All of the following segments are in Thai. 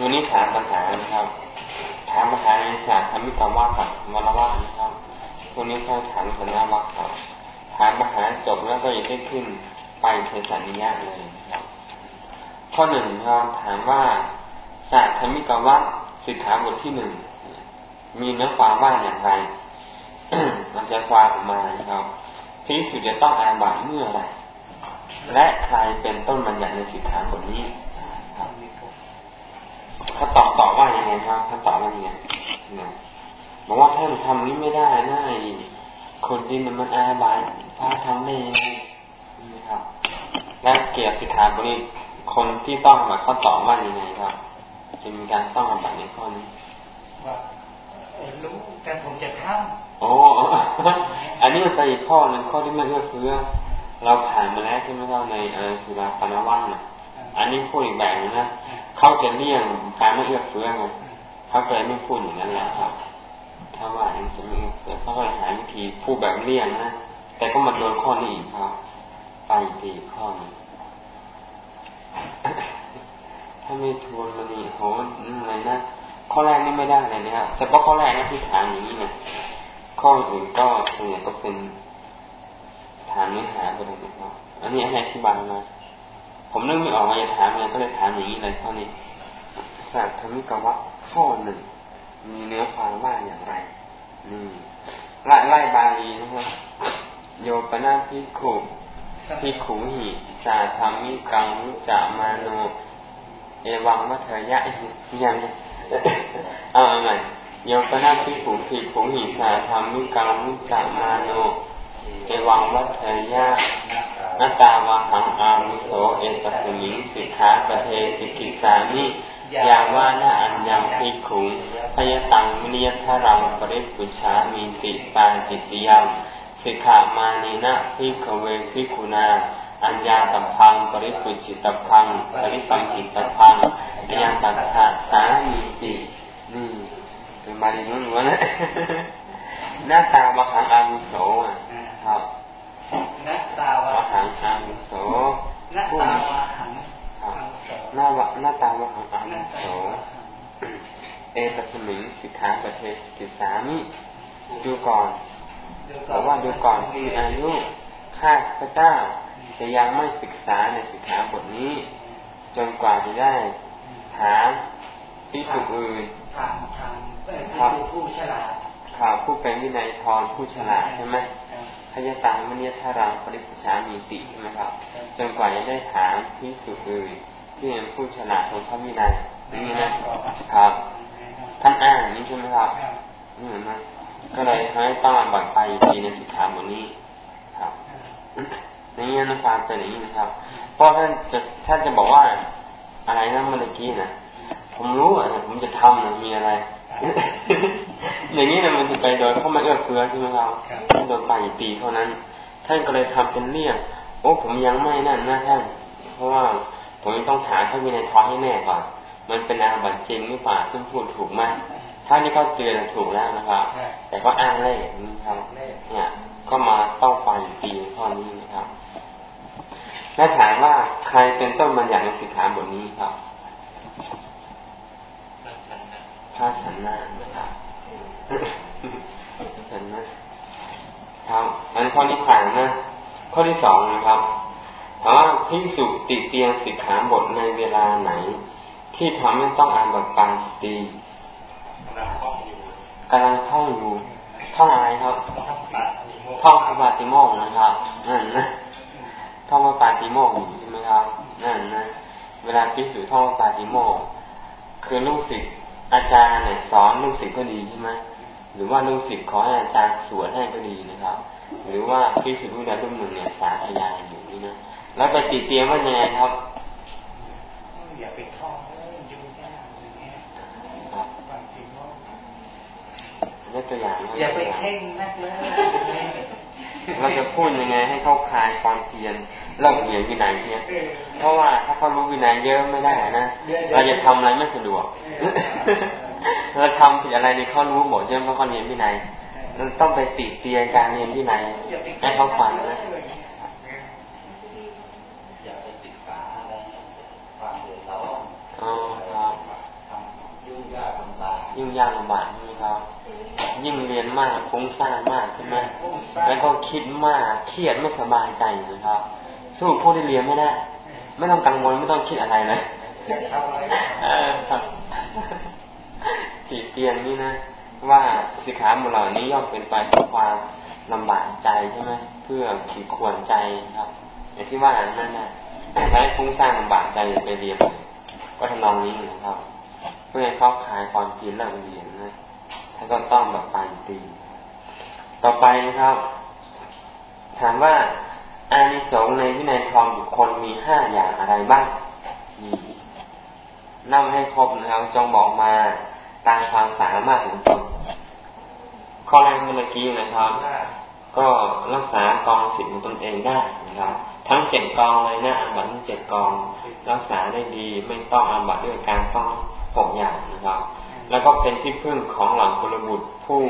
วันนี้ถามปัญหานะครับ ถามปัญหาในศาสตร์ธรรมิกรรมว่ากับวรวัตนะครับวันนี้เขาถามสัญญาวักครับถามปัญหาจบแล้วก็ยังได้ขึ้นไปเทสัญญาเลยครับ ข้อหนึ่งเราถามว่าศาสตร์ธรรมิกรรมวัสิกขาบทที่หนึ่งมีเนื้อความว่าอย่างไร มันจะความออกมาครับพิสุจะต้องอาบัตเมื่อไรและใครเป็นต้นบัญญัติในสิกขาบทนี้ เขาตอบตอบว่าอย่างไงครับเขาตอบว่าอย่างไงบอกว่าท่านทำนี้ไม่ได้นะคนที่มันมันอาบัตพระทำได้ยังไงนะครับ และเกี่ยวกับสิกขาบทนี้คนที่ต้องมาเขาตอบว่ายังไงครับจะมีการต้องอาบัตในข้อนี้รู้แต่ผมจะทำอ๋ออันนี้มันไปอีกข้อหนึ่งข้อที่ไม่เอื้อเฟื้อเราผ่านมาแล้วใช่ไหมครับในเออสุราปนวันะ อันนี้พูดอีกแบบนึงนะเขาจะเลี่ยงการไม่เอื้อเฟื้อไงเขาเลยไม่พูดอย่างนั้นแล้วครับ ถ้าว่าอันจะไม่เอื้อเฟื้อเขาก็หาวิธีพูดแบบเลี่ยงนะแต่ก็มาโดนข้อนี้อีกครับไปตีข้อนี้ถ้าไม่ทวนมันนี่โหอะไรนะข้อแรกนี่ไม่ได้เลยนะครับเฉพาะข้อแรกนะที่ถามอย่างนี้นะข้ออื่นก็ส่วนใหญ่ก็เป็นถามเนื้อหาไปเลยนะครับอันนี้ให้อธิบายมา ผมเรื่องไม่ออกมาจะถามไงก็เลยถามอย่างนี้เลยข้อนี้ศาสตร์ธรรมิกวัตข้อหนึ่งมีเนื้อความว่าอย่างไรนี่ไล่ไล่บาลีนะครับโยปนาพิขุพิขุหิสาธรรมิกังวิจามาโนเอวังมัทยะยังเอาใหม่โยปนาพิขุพิขุหิสาธรรมิกังวิจามาโนเอวังวัทยะ นาตาวาหังอามุโสเอตสมิงสิกขาประเทสิกิสานิยาว่านาอัญญังพิขุงพยตังมิยทารังปริปุชามีติปาจิตยังสิกขามานีนะพิกเวพิกุณาอัญญาตัพังปริปุจิตพังปริปัมหิตพังยังตัสสะสามีจินี่เป็นบาลีนู้นวะนะหน้าตามหังอามุโสอะครับหน้าตาวะ หังอามุโสหน้าตาวะหังหน้าวะหน้าตาวะหังอามุโส เอตสมิงสิกขาประเทศกิสามิดูก่อนบอกว่าดูก่อนคืออายุข้าพระเจ้าจะยังไม่ศึกษาในสิกขาบทนี้ จนกว่าจะได้ถามที่สุอื่นถามถามผู้ฉลาดข่าวผู้เป็นวินัยทรผู้ฉลาดใช่ไหมพ ยาตังมณีทารังปริปชามีติใช่ไหมครับ จนกว่าจะได้ถามที่สุอื่นที่เป็นผู้ฉลาดของพระวินัยนี่นะครับ ท่านอ่านนี่ใช่ไหมครับนี่เหมือนกันก็เลยให้ต้องบัตรไปทีในสิกขาบทนี้ครับนี่นะความเป็นอย่างนี้นะครับ เพราะท่านจะท่านจะบอกว่าอะไรนะเมื่อกี้นะผมรู้อะผมจะทำนะมีอะไร อย่างนี้นะมันจะไปโดยเข้ามาเอื้อเฟื้อใช่ไหมครับโดยไปปีเท่านั้น ท่านก็เลยทำเป็นเรียกโอ้ผมยังไม่นั่นนะท่าน เพราะว่าผมต้องถามท่านมีในท้องให้แน่ก่อนมันเป็นอาบัติจริงหรือเปล่าซึ่งพูดถูกไหมท่านนี่ก็เตือนถูกแล้วนะครับ แต่ก็อ้างเล่นี่ครับเนี่ยก็มาต้องไปปีข้อนี้นะครับและถามว่าใครเป็นต้นบัญญัติในสิกขาบทนี้ครับพระฉันนานะครับ ฉันนะครับอันข้อนี้ผ่านนะ ข้อที่สองนะครับถามว่าพิสุติเตียงสิกขาบทในเวลาไหน ที่ทำให้ต้องอ่านบทปาสตีกำลังท่องอยู่ท่องอะไรครับท่องพระปาติโมกนะครับนั่นนะท่องพระปาติโมกอยู่ใช่ไหมครับนั่นนะเวลาพิสูจท่องพระปาติโมกคือลูกศิษย์อาจารย์เนี่ยสอนลูกศิษย์ก็ดีใช่ไหม หรือว่าลูกศิษย์ขอให้อาจารย์สวดให้ก็ดีนะครับ หรือว่าพิสูจน์รู้แล้วรุ่นหนึ่งเนี่ยสาธยายอยู่นี่นะแล้วไปติดเตียงว่าไงครับอย่าไปท่องยกตัวอย่างอย่าไปเพ่งนักเลยเราจะพูดยังไงให้เขาคลายความเพียรเลิกเหยียนวินัยเนี่ยเพราะว่าถ้าเขารู้วินัยเยอะไม่ได้นะเราจะทำอะไรไม่สะดวก เราทำผิดอะไรในเขารู้หมดใช่ไหมเพราะเขาเรียนวินัยเราต้องไปติเตียนการเรียนวินัยให้เขาฟังนะอ๋อครับยากลำบากนี่ครับยิ่งเรียนมากฟุ้งซ่านมากใช่ไหมแล้วก็คิดมากเครียดไม่สบายใจนะครับ สู้พวกที่เรียนไม่ได้ ไม่ต้องกังวลไม่ต้องคิดอะไรเลย ครับจีเตียนนี่นะ ว่าสิขาบุเหล่านี้ย่อมเป็นไปเพื่อความลำบากใจใช่ไหมเพื่อขีดข่วนใจครับอย่างที่ว่านั่นนะใช้ฟุ้งซ่านลำบากใจไปเรียนก็ทำนองนี้นะครับ เพื่อให้เขาคลายความกินเลิกเรียนนะท่านก็ต้องแบบไปตีต่อไปนะครับ ถามว่าอานิสงส์ในวินัยทองบุคคลมีห้าอย่างอะไรบ้างนี่นั่งให้ครบนะครับจงบอกมา ตามความสามารถของตนข้อแรกเมื่อกี้นะครับ ก็รักษากองสิทธิ์ของตนเองได้นะครับ ทั้งเจ็ดกองเลยนะอาบัตทั้งเจ็ดกอง รักษาได้ดีไม่ต้องอาบัตด้วยการต้องหกอย่างนะครับ แล้วก็เป็นที่พึ่งของหลังกุลบุตรผู้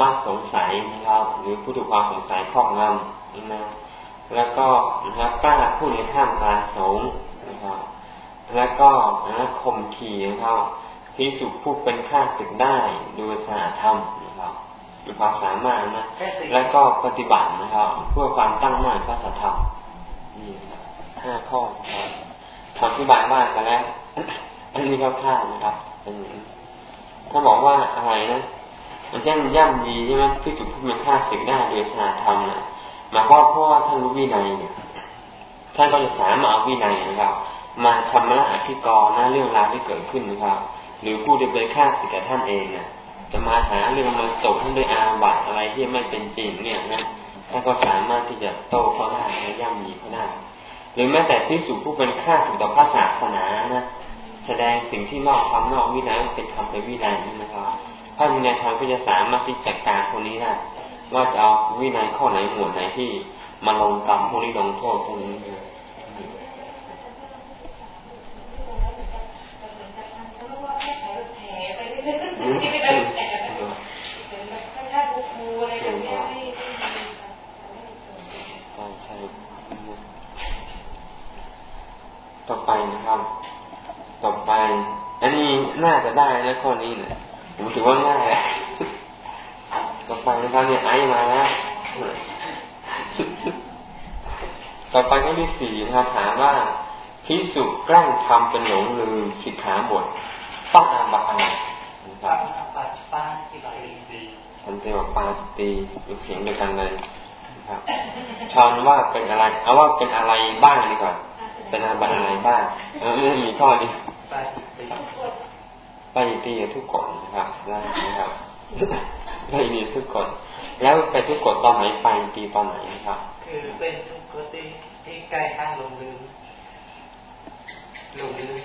มากสงสัยนะครับ หรือผู้ถูกความสงสัยครอบงำนะแล้วก็นะครับกล้าพูดในท่ามกลางสงนะครับ แล้วก็นะข่มขี่นะครับ พิสุผู้เป็นข้าศึกได้ดูสาธรรมนะครับมีความสามารถนะ แล้วก็ปฏิบัตินะครับเพื่อความตั้งมั่นพระสัทธรรมนี่ห้าข้อครับคำอธิบายว่ากันแล้วอันนี้ก็พลาดนะครับเป็นถ้าบอกว่าอะไรนะมันเช่นย่ำดีใช่ไหมพิสุผู้เป็นข้าศึกได้โดยสาธรรมนะหมายความเพราะว่าท่านรู้วินัยเนี่ยท่านก็จะสามารถเอาวินัยนะครับมาชำระอธิกรณ์นะเรื่องราวที่เกิดขึ้นนะครับ หรือผู้ที่เป็นข้าศึกกับท่านเองเนี่ยจะมาหาเรื่องมาจบท่านด้วยอาบัตอะไรที่ไม่เป็นจริงเนี่ยนะท่านก็สามารถที่จะโต้เขาได้และย่ำยีเขาได้หรือแม้แต่พิสูจผู้เป็นข้าศึกต่อพระศาสนานะแสดงสิ่งที่นอกความนอกวินัยเป็นธรรมเป็นวินัยนี่นะครับพระวินัยธรรมก็จะสามารถที่จัดการคนนี้ได้ว่าจะเอาวินัยข้อไหนหมวดไหนที่มาลงกรรมพวกนี้ลงโทษพวกนี้ ต่อไปนะครับ ต่อไป อันนี้น่าจะได้นะข้อนี้เนี่ยผมถือว่าง่ายต่อไปนะครับเนี่ยไอมาแล้วต่อไปข้อที่สี่นะครับถามว่าพิสุแกล้งทำเป็นหลงลืมสิกขาบทต้องอาบัตอะไรน ครับฉันเตว่าปาจิตีมีเสียงเดียวกันเลยนะครับชอนว่าเป็นอะไร เอาว่าเป็นอะไรบ้างดีกว่า เป็นอาบัตอะไรบ้างเออไม่มีข้อนี้ปาจิตีทุกกฎนะครับได้นะครับไม่มีทุกกฎแล้วไปทุกกฎตอนไหนไปตีตอนไหนนะครับ คือเป็นทุกกฎที่ที่ใกล้ข้างลงลืมลงลืม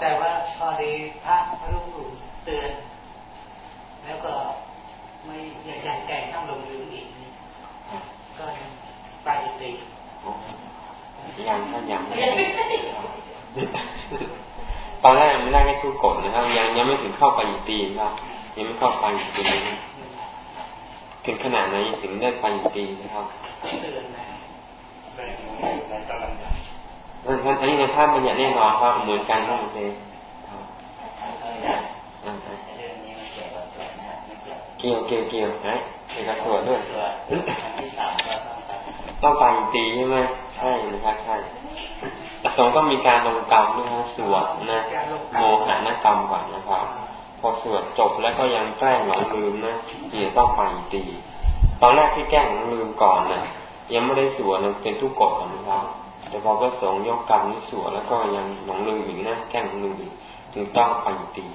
แต่ว่าพอดีพระพระลูก เตือน แล้วก็ไม่อยากแก่ต้องลงลืมอีกก็ไปตียังถ้ายังตอนแรกไม่ได้แค่ทุกกฎนะครับ ยังยังไม่ถึงเข้าไปอีกตีนะครับยังไม่เข้าไปอีกตีถึงขนาดไหนถึงได้ไปอีกตีนะครับอันนี้ในภาพมันอย่างแน่นอนครับเหมือนกันทั้งหมดเลย เกี่ยวเกี่ยวเกี่ยวนะเอกสวดด้วยต้องไปตีใช่ไหมใช่นะครับใช่อสงต้องมีการลงกรรมด้วยนะสวดนะโมหานกรรมก่อนนะครับ พอสวดจบแล้วก็ยังแกล้งหลงลืมนะจีต้องไปตีตอนแรกที่แกล้งหลงลืมก่อนนะยังไม่ได้สวดเป็นทุกกฎนะครับ แต่พอพระสงฆ์ยกกรรมนี้สวดแล้วก็ยังหลงลืมอีกนะแกล้งหลงลืมอีกถึงต้องไปตี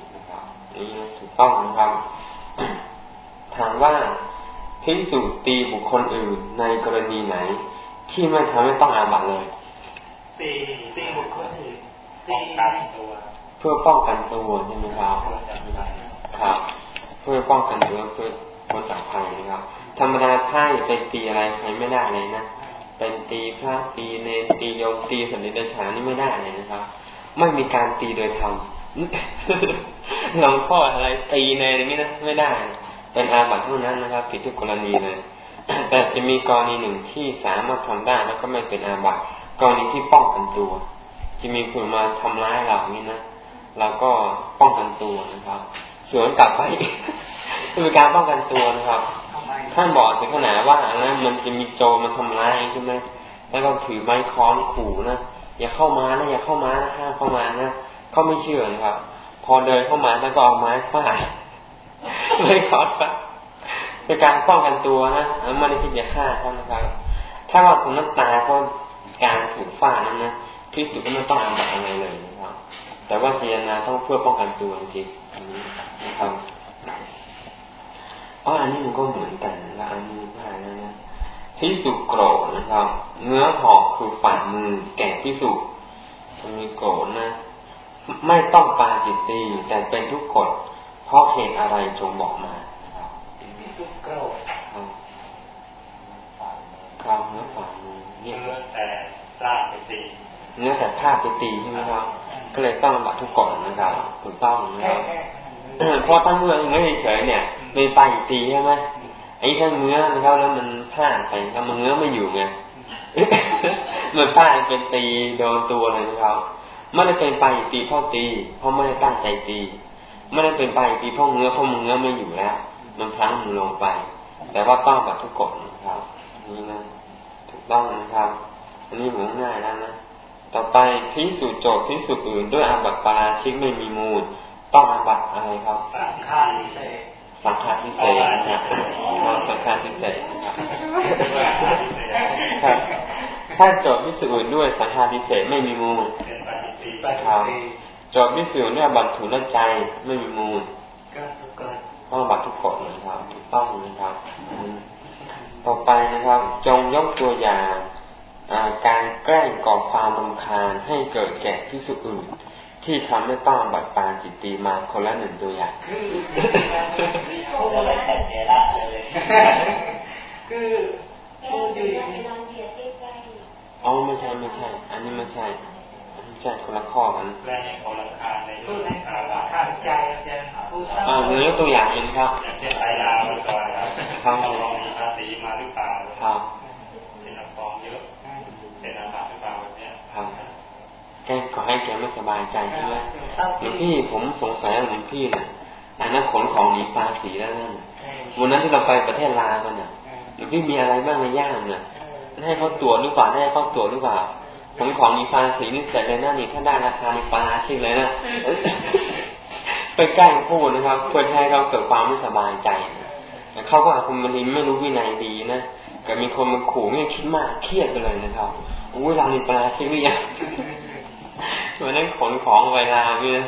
นะครับนี่ถูกต้องนะครับถามว่าพิสูจตีบุคคลอื่นในกรณีไหน ที่ไม่ทำให้ต้องอาบัตเลย ตีตีบุคคลอื่นป้องกันตัว เพื่อป้องกันตัวใช่ไหมครับครับ เพื่อป้องกันตัวเพื่อพ้นจากภัยนะครับ ธรรมดาไพ่ไปตีอะไรใครไม่ได้เลยนะเป็นตีพระตีเนตีโยมตีสันนิษฐานนี่ไม่ได้เลยนะครับ ไม่มีการตีโดยธรรม หลวงพ่ออะไรตีในอย่างนี้นะไม่ได้ เป็นอาบัติเท่านั้นนะครับ ผิดทุกกรณีเลยแต่จะมีกรณีหนึ่งที่สามารถทำได้แล้วก็ไม่เป็นอาบัติกรณีที่ป้องกันตัว จะมีคนมาทำร้ายเราอย่างนี้นะเราก็ป้องกันตัวนะครับสวนกลับไปคือการป้องกันตัวนะครับท่านบอกถึงขนาดว่าอันนั้นมันจะมีโจรมันทำร้ายใช่ไหมแล้วก็ถือไม้ค้อนขู่นะอย่าเข้ามานะอย่าเข้ามานะห้ามเข้ามานะ เขาไม่เชื่อนะครับ พอเดินเข้ามาแล้วก็เอาไม้ฟาดเลยขอดเป็นการป้องกันตัวนะไม่ได้คิดจะฆ่าท่านนะครับ ถ้าว่าคนนั้นตายเพราะการถูกฟาดนั้นนะพิสุก็ไม่ต้องอาบัตอะไรเลยนะครับ แต่ว่าเจตนาต้องเพื่อป้องกันตัวจริงนะครับเพราะอันนี้มันก็เหมือนกันละอันนี้ว่านะนะพิสุโกรธนะครับ เนื้อหอกคือฝ่ามือแก่พิสุมีโกรธนะ ไม่ต้องปาจิตตีแต่เป็นทุกกฎเพราะเหตุอะไรจงบอกมาพิสุโกรธครับเนื้อฝ่ามือเนื้อแต่ซาไปตีเนื้อแต่ผ้าไปตีใช่ไหมครับ ก็เลยต้องบัตทุกกฎนะครับถูกต้องนะครับเพราะตั้งเมื่อเนื้อเฉยเนี่ยไม่ไปตีใช่ไหมไอ้ถ้าเนื้อนะครับแล้วมันพลาดไปแล้วมันเนื้อไม่อยู่ไงมันพลาดเป็นตีโดนตัวเลยนะครับ ไม่ได้เป็นไปตีเพราะตีเพราะไม่ได้ตั้งใจตีไม่ได้เป็นไปตีเพราะเนื้อเพราะเนื้อไม่อยู่แล้วมันพลั้งมือลงไป แต่ว่าต้องแบบทุกกฎนะครับนี่นะถูกต้องนะครับ อันนี้เหมือนง่ายแล้วนะต่อไปพิสูจน์โจทย์พิสูจน์อื่นด้วยอาบัติปาราชิกไม่มีมูล ต้องอาบัตอะไรครับสังฆาทิเศษสังฆาทิเศษนะครับสังฆาทิเศษครับถ้าโจทย์พิสูจน์อื่นด้วยสังฆาทิเศษไม่มีมูล ครับโจทย์พิสูจน์ด้วยบัตรถุนใจไม่มีมูลต้องบัตรทุกกฎนะครับถูกต้องนะครับ ต่อไปนะครับ จงยกตัวอย่างการแกล้งก่อความรำคาญให้เกิดแก่พิสุอื่น ที่ทำให้ต้องบัตรปาจิตตีมาคนละหนึ่งตัวอย่างคือพูดอยู่อ๋อไม่ใช่ไม่ใช่ อันนี้ไม่ใช่ไม่ ใช่คนละข้อกันแรงคนละคาในพูดในทางใจจะพูดอ่าเนื้อตัวอย่างเองครับเช่นไายาวก่อนครับครับลองมีภาษีมาหรือเปล่าครับเป็นอักษรเยอะเป็นอาบัติหรือเปล่าแบบนี้ครับแกก็ให้แกไม่สบายใจใช่ไหมหลวงพี่ผมสงสัยหลวงพี่เนี่ยอันนั้นขนของหนีภาษีแล้วนั่นวันนั้นที่เราไปประเทศลาวกันเนี่ยหลวงพี่มีอะไรบ้างในย่างเนี่ยให้เขาตรวจหรือเปล่าให้เขาตรวจหรือเปล่า ขนของมีภาษีนี่เสร็จเลยนะนี่ถ้าได้ราคาในปลาชิ่เลยนะไปใกล้พูดนะครับเพื่อให้เราเกิดความไม่สบายใจเขาก็อาจจะมันไม่รู้วินัยดีนะก็มีคนมาขู่ไม่คิดมากเครียดไปเลยนะครับอุ้ยเราในปลาชิ่หรือยังวันนั้นขนของเวลาเนี่ย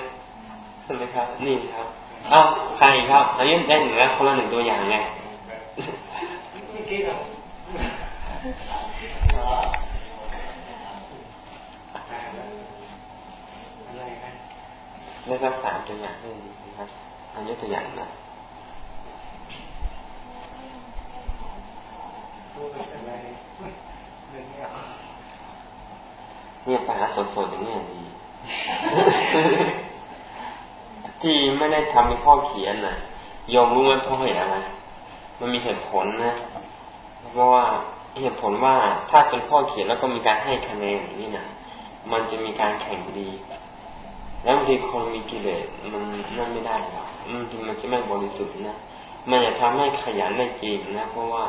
ใช่ไหมครับ นี่ครับอ้าวใครครับ อันนี้ได้หนึ่งแล้วคนละหนึ่งตัวอย่างไงได้สัก สามตัวอย่างนี่นะครับอันนี้ตัวอย่างนะเนี่ยปัญหาสดๆอย่างนี้ดี ที่ไม่ได้ทำเป็นข้อเขียนนะยอมรู้ไหมเพราะเหตุอะไร มันมีเหตุผลนะเพราะว่าเหตุผลว่าถ้าเป็นข้อเขียนแล้วก็มีการให้คะแนนอย่างนี้นะมันจะมีการแข่งดี แล้วบางทีคนมีกิเลสมันนั่นไม่ได้หรอกมันมันจะไม่บริสุทธิ์นะมันจะทำให้ขยันได้จริงนะเพราะว่า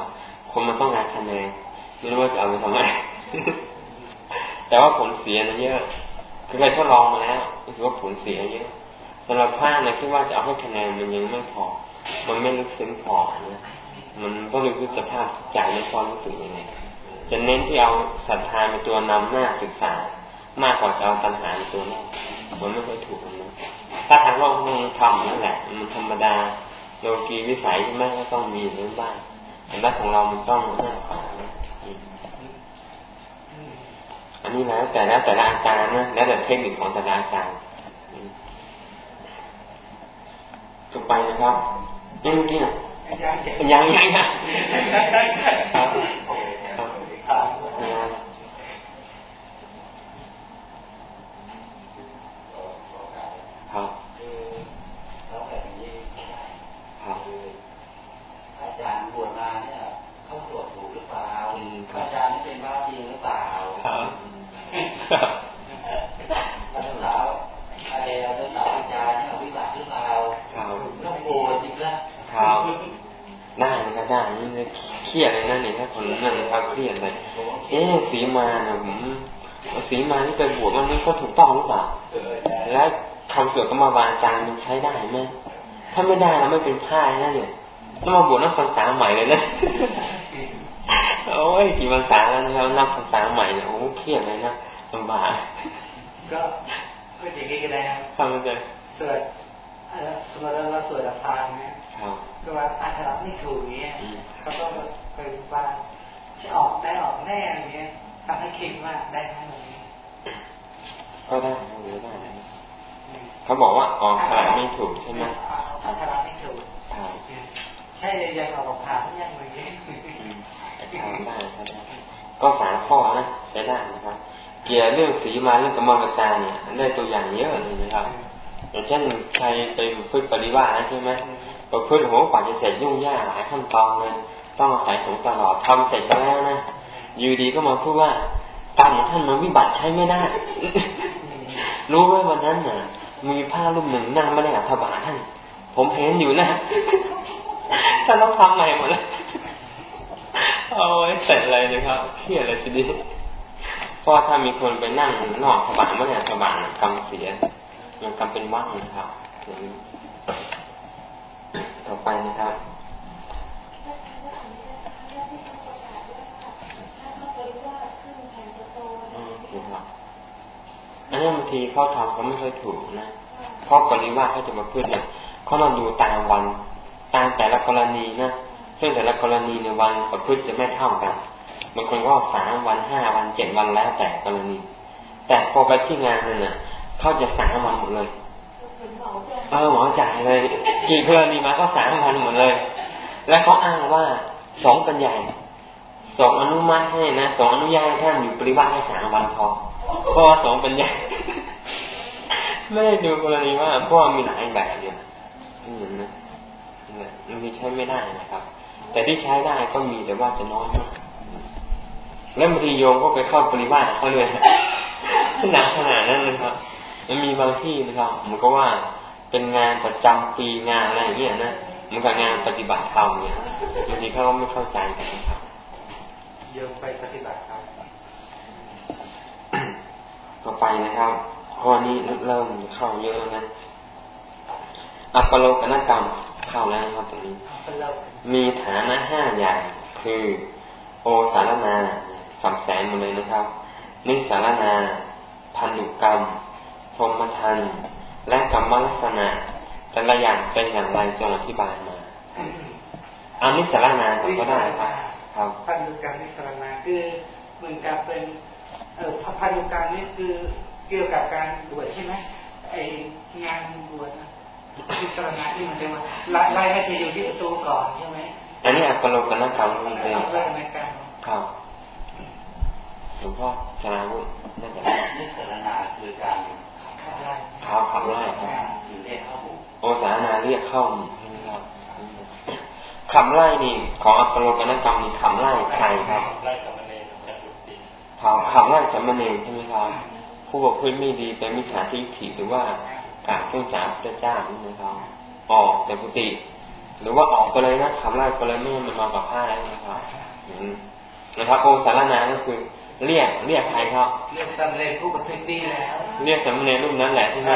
คนมันต้องการคะแนนไม่รู้ว่าจะเอาไปทำไมแต่ว่าผลเสียนะเยอะคือเคยทดลองมาแล้วรู้สึกว่าผลเสียเยอะสำหรับผ้านะคิดว่าจะเอาให้คะแนนมันยังไม่พอ มันไม่ลึกซึ้งพอนะมันก็รู้สึกสภาพใจในความรู้สึกยังไงจะเน้นที่เอาศรัทธาเป็นตัวนำหน้าศึกษามากกว่าจะเอาตัณหาเป็นตัวนี้ มันไม่ค่อยถูกนะถ้าทางโลกมันทำนั่นแหละมันธรรมดาโลกีวิสัยใช่ไหมก็ต้องมีเรื่องบ้างแต่ด้านของเรามันต้องมากกว่าอันนี้แล้วแต่แล้วแต่ละอาจารย์นะแล้วแต่เทคนิคของแต่ละอาจารย์ต่อไปนะครับยังเมื่อกี้นะยังยังครับครับสาวไอ้เจ้าสาวอาจารย์เนี่ยวิบัติหรือเปล่าครับก็ ได้นี่ เลยเครียดเลยนะนี่ถ้าคนนั่งเขาเครียดเลย เอ๊ะสีมาเนี่ยผมสีมาที่ไปบวชมันนี่ก็ถูกต้องหรือเปล่าและคำสวดก็มาวาจามันใช้ได้ไหมถ้าไม่ได้เราไม่เป็นผ้านะเนี่ยต้องมาบวชนับภาษาใหม่เลยนะโอ้ยกี่ภาษาแล้วนะครับนับภาษาใหม่เนี่ยโอ้เครียดเลยนะลำบากก็ก็อย่างนี้ก็ได้ครับทำไมสวด สมมติเราสวดอภานเนี่ยก็ว่าอันตรายไม่ถูกเงี้ยเขาก็ไปว่าจะออกได้ออกแน่เงี้ยทำให้คิดว่าได้ไหมแบบนี้ก็ได้หรือได้เขาบอกว่าออกคาไม่ถูกใช่ไหมอันตรายไม่ถูกใช่ยังออกผ่านยังไงเงี้ยได้ก็สามข้อนะใช้ได้นะครับ เกี่ยวเรื่องสีมาเรื่องกรรมวิจารเนี่ยได้ตัวอย่างเยอะเลยนะครับ อย่างเช่นใครไปฝึกปริวาสนะใช่ไหมประพฤติหัวกว่าจะเสร็จยุ่งยากหลายขั้นตอนเลยต้องอาศัยสงตลอดทำเสร็จแล้วนะอยู่ดีก็มาพูดว่าตามท่านมันวิบัติใช้ไม่ได้ รู้ไหมวันนั้นน่ะ มีผ้าลุ่มหนึ่งนั่งไม่ได้อัฐบาท่าน ผมเห็นอยู่นะท่านต้องทำใหม่หมดเลยเอาไว้เสร็จเลยนะครับเครียดเลยทีนี้เพราะถ้ามีคนไปนั่งนอกสบานไม่ได้สบานกรรมเสีย มันกรรมเป็นว่างนะครับต่อไปนะครับอันนี้บางทีเขาทำเขาไม่ค่อยถูกนะเพราะกรณีว่าเขาจะมาพูดเนี่ยเขาต้องดูตามวันตามแต่ละกรณีนะซึ่งแต่ละกรณีในวันประพฤติจะไม่เท่ากันบางคนก็สามวันห้าวันเจ็ดวันแล้วแต่กรณี แต่พอไปที่งานนั่นน่ะ เขาจะสามวันหมดเลยเออหมอจ่ายเลยกี่กรณีมาก็สามวันหมดเลย แล้วเขาอ้างว่าสองป็นใหญ่สองอนุมัติให้นะสองอนุญาตให้ท่านอยู่ปริวาสให้สามวันพอเพราะว่าสองป็นใหญ่ไม่ได้ดูกรณีว่าพราะมีหลายแบบอยู่นี่นะมันใช้ไม่ได้นะครับ แต่ที่ใช้ได้ก็มีแต่ว่าจะน้อยมากแล้วบางทีโยมก็ไปเข้าปริวาสเขาเลยหนักขนาดนั้นเลยครับ มันมีบางที่นะครับมันก็ว่าเป็นงานประจำปีงานอะไรอย่างเงี้ยนะมันกับงานปฏิบัติธรรมเนี่ยบางทีเขาไม่เข้าใจกันนะครับโยมไปปฏิบัติธรรมต่อไปนะครับข้อนี้เริ่มเข้าเยอะแล้วนะอัปโลกนกรรมเข้าแล้วครับตรงนี้มีฐานะห้าอย่างคือ โอสารนาสับแสนหมดเลยนะครับ นิสารนาพันธุกรรม พรหมทันและกรรมลักษณะแต่ละอย่างเป็นอย่างไรจงอธิบายมาเอานิสารนาก็ได้ครับ ครับพันธุกรรมนิสารนาคือเหมือนกับเป็นเอ่อพันธุกรรมนี่คือเกี่ยวกับการบวชใช่ไหมไองานบวชนิสารนาที่มันเรียกว่าไล่ให้ไปอยู่ที่ประตูก่อนใช่ไหมอันนี้อัปโลกนกรรมมันเป็นครับหลวงพ่อชนะวุฒินั่นแหละนิสรนาคือการ ข้าขับไล่ครับเรียกเข้าโอสานาเรียกเข้าใช่ครับขับไล่นี่ ของอัปโลกนกรรมนี่ขับไล่ใครครับไล่สมณีขับขับไล่สัมณีใช่ไหมครับผู้บอกพื้นไม่ดีเป็นมิจฉาทิฏฐิหรือว่าการต้องจ่าพระเจ้าใช่ไหมครับออกจากกุฏิหรือว่าออกไปเลยนะขับไล่ไปเลยไม่มันมากับผ้านะครับนะครับโอสารนาก็คือ เรียกเรียกใครครับเรียกสำเร็จผู้ประพฤติดีแล้ว เรียกสำเร็จรูปนั้นแหละใช่ไหม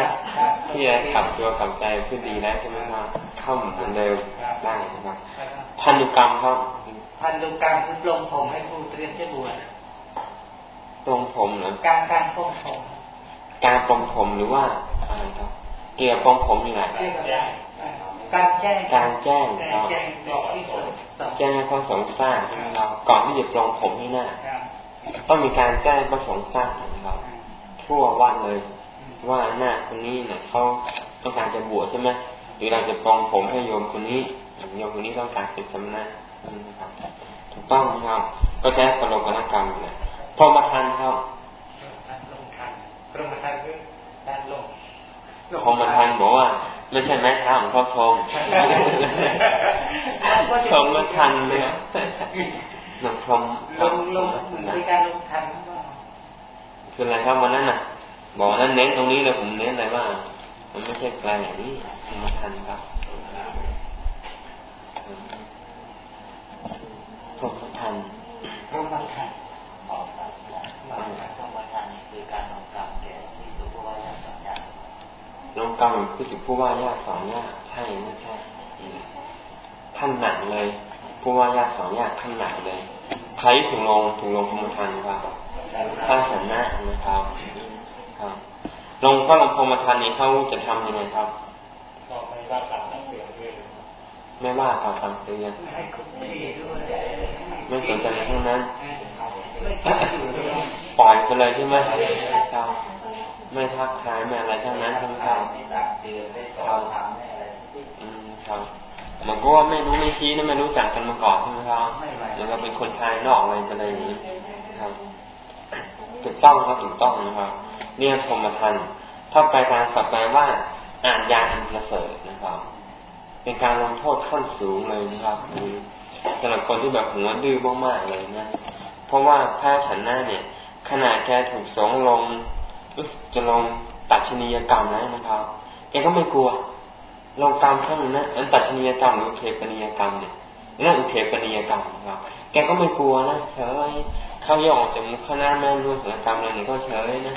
ที่จะขับตัวขับใจขึ้นดีแล้วใช่ไหมครับเข้าเหมือนเดิมได้ใช่ไหมพันธุกรรมครับพันธุกรรมคือปลงผมให้ผู้เตรียมจะบวชปลงผมหรือการการปลงผมการปลงผมหรือว่าอะไรครับเกี่ยวปลงผมยังไงการแจ้งการแจ้งแจ้งแจ้งให้พระสงฆ์ทราบใช่ไหมครับก่อนที่จะปลงผมให้หน้า ต้องมีการแจ้งประสงค์ทราบนะครับทั่ววัดเลย ว่าหน้าคนนี้เนี่ยเขาต้องการจะบวชใช่ไหมหรือเราจะปองผมให้โยมคนนี้โยมคนนี้ต้องการเป็นสำนักนะครับถูกต้องนะครับก็ใช้ปรโกนกรรมนะพอมาทันครับพรหมทันคือการลงพอมาทันบอกว่าไม่ใช่แม่ท้าของพ่อพรหมพรหมทันเลย หนังพรมลงลงในการลงทันคืออะไรครับวันนั้นน่ะ บอกนั้นเน้นตรงนี้เลยผมเน้นเลยว่า มันไม่ใช่แปลอย่างนี้มาทันครับพรหมทันพรหมทันออกมาพรหมทันนี่คือการลงกรรมแก่ที่สุผู้ว่ายากสองยากลงกรรมคือสุผู้ว่ายากสองยากใช่ไม่ใช่ขั้นหนักเลย ผู้ว่ายากสองยากขั้นหนักเลยใครถึงลงถึงลงพรหมทันครับถ้าสันนะนะครับครับลงพระลงพรหมทันนี้เขาจะทำยังไงครับไม่ว่าการตักเตือนด้วยไม่ว่าการตักเตือนไม่สนใจทั้งนั้นปล่อยไปเลยใช่ไหมครับไม่ทักทายไม่อะไรทั้งนั้นใช่ไหมครับครับอืมครับ มันก็ว่าไม่รู้ไม่ชี้นะไม่รู้จักกันมาก่อนใช่ไหมครับแล้วก็เป็นคนภายนอกอะไรไปเลยนี้ครับถูกต้องครับถูกต้องนะครับเนี่ยพรหมทันถ้าไปทางสับแปลว่าอ่านยาอันประเสริฐนะครับ เป็นการลงโทษขั้นสูงเลยนะครับสำหรับคนที่แบบหัวดื้อมากๆเลยนะเพราะว่าถ้าฉันหน้าเนี่ย ขนาดแกถูกสงลงจะลงตัดชนียกรรมแล้วนะครับแกก็ไม่กลัว ลงกรรมข้างนั้นอันตัดชนียกรรมหรือเคปนิยกรรมเนี่ยนั่อุเคปนิยกรรมครับ แกก็ไม่กลัวนะเฉยเข้าย่องจากมุขนาแม่รู้ศิลกรรมอะไรนี่ก็เฉยนะ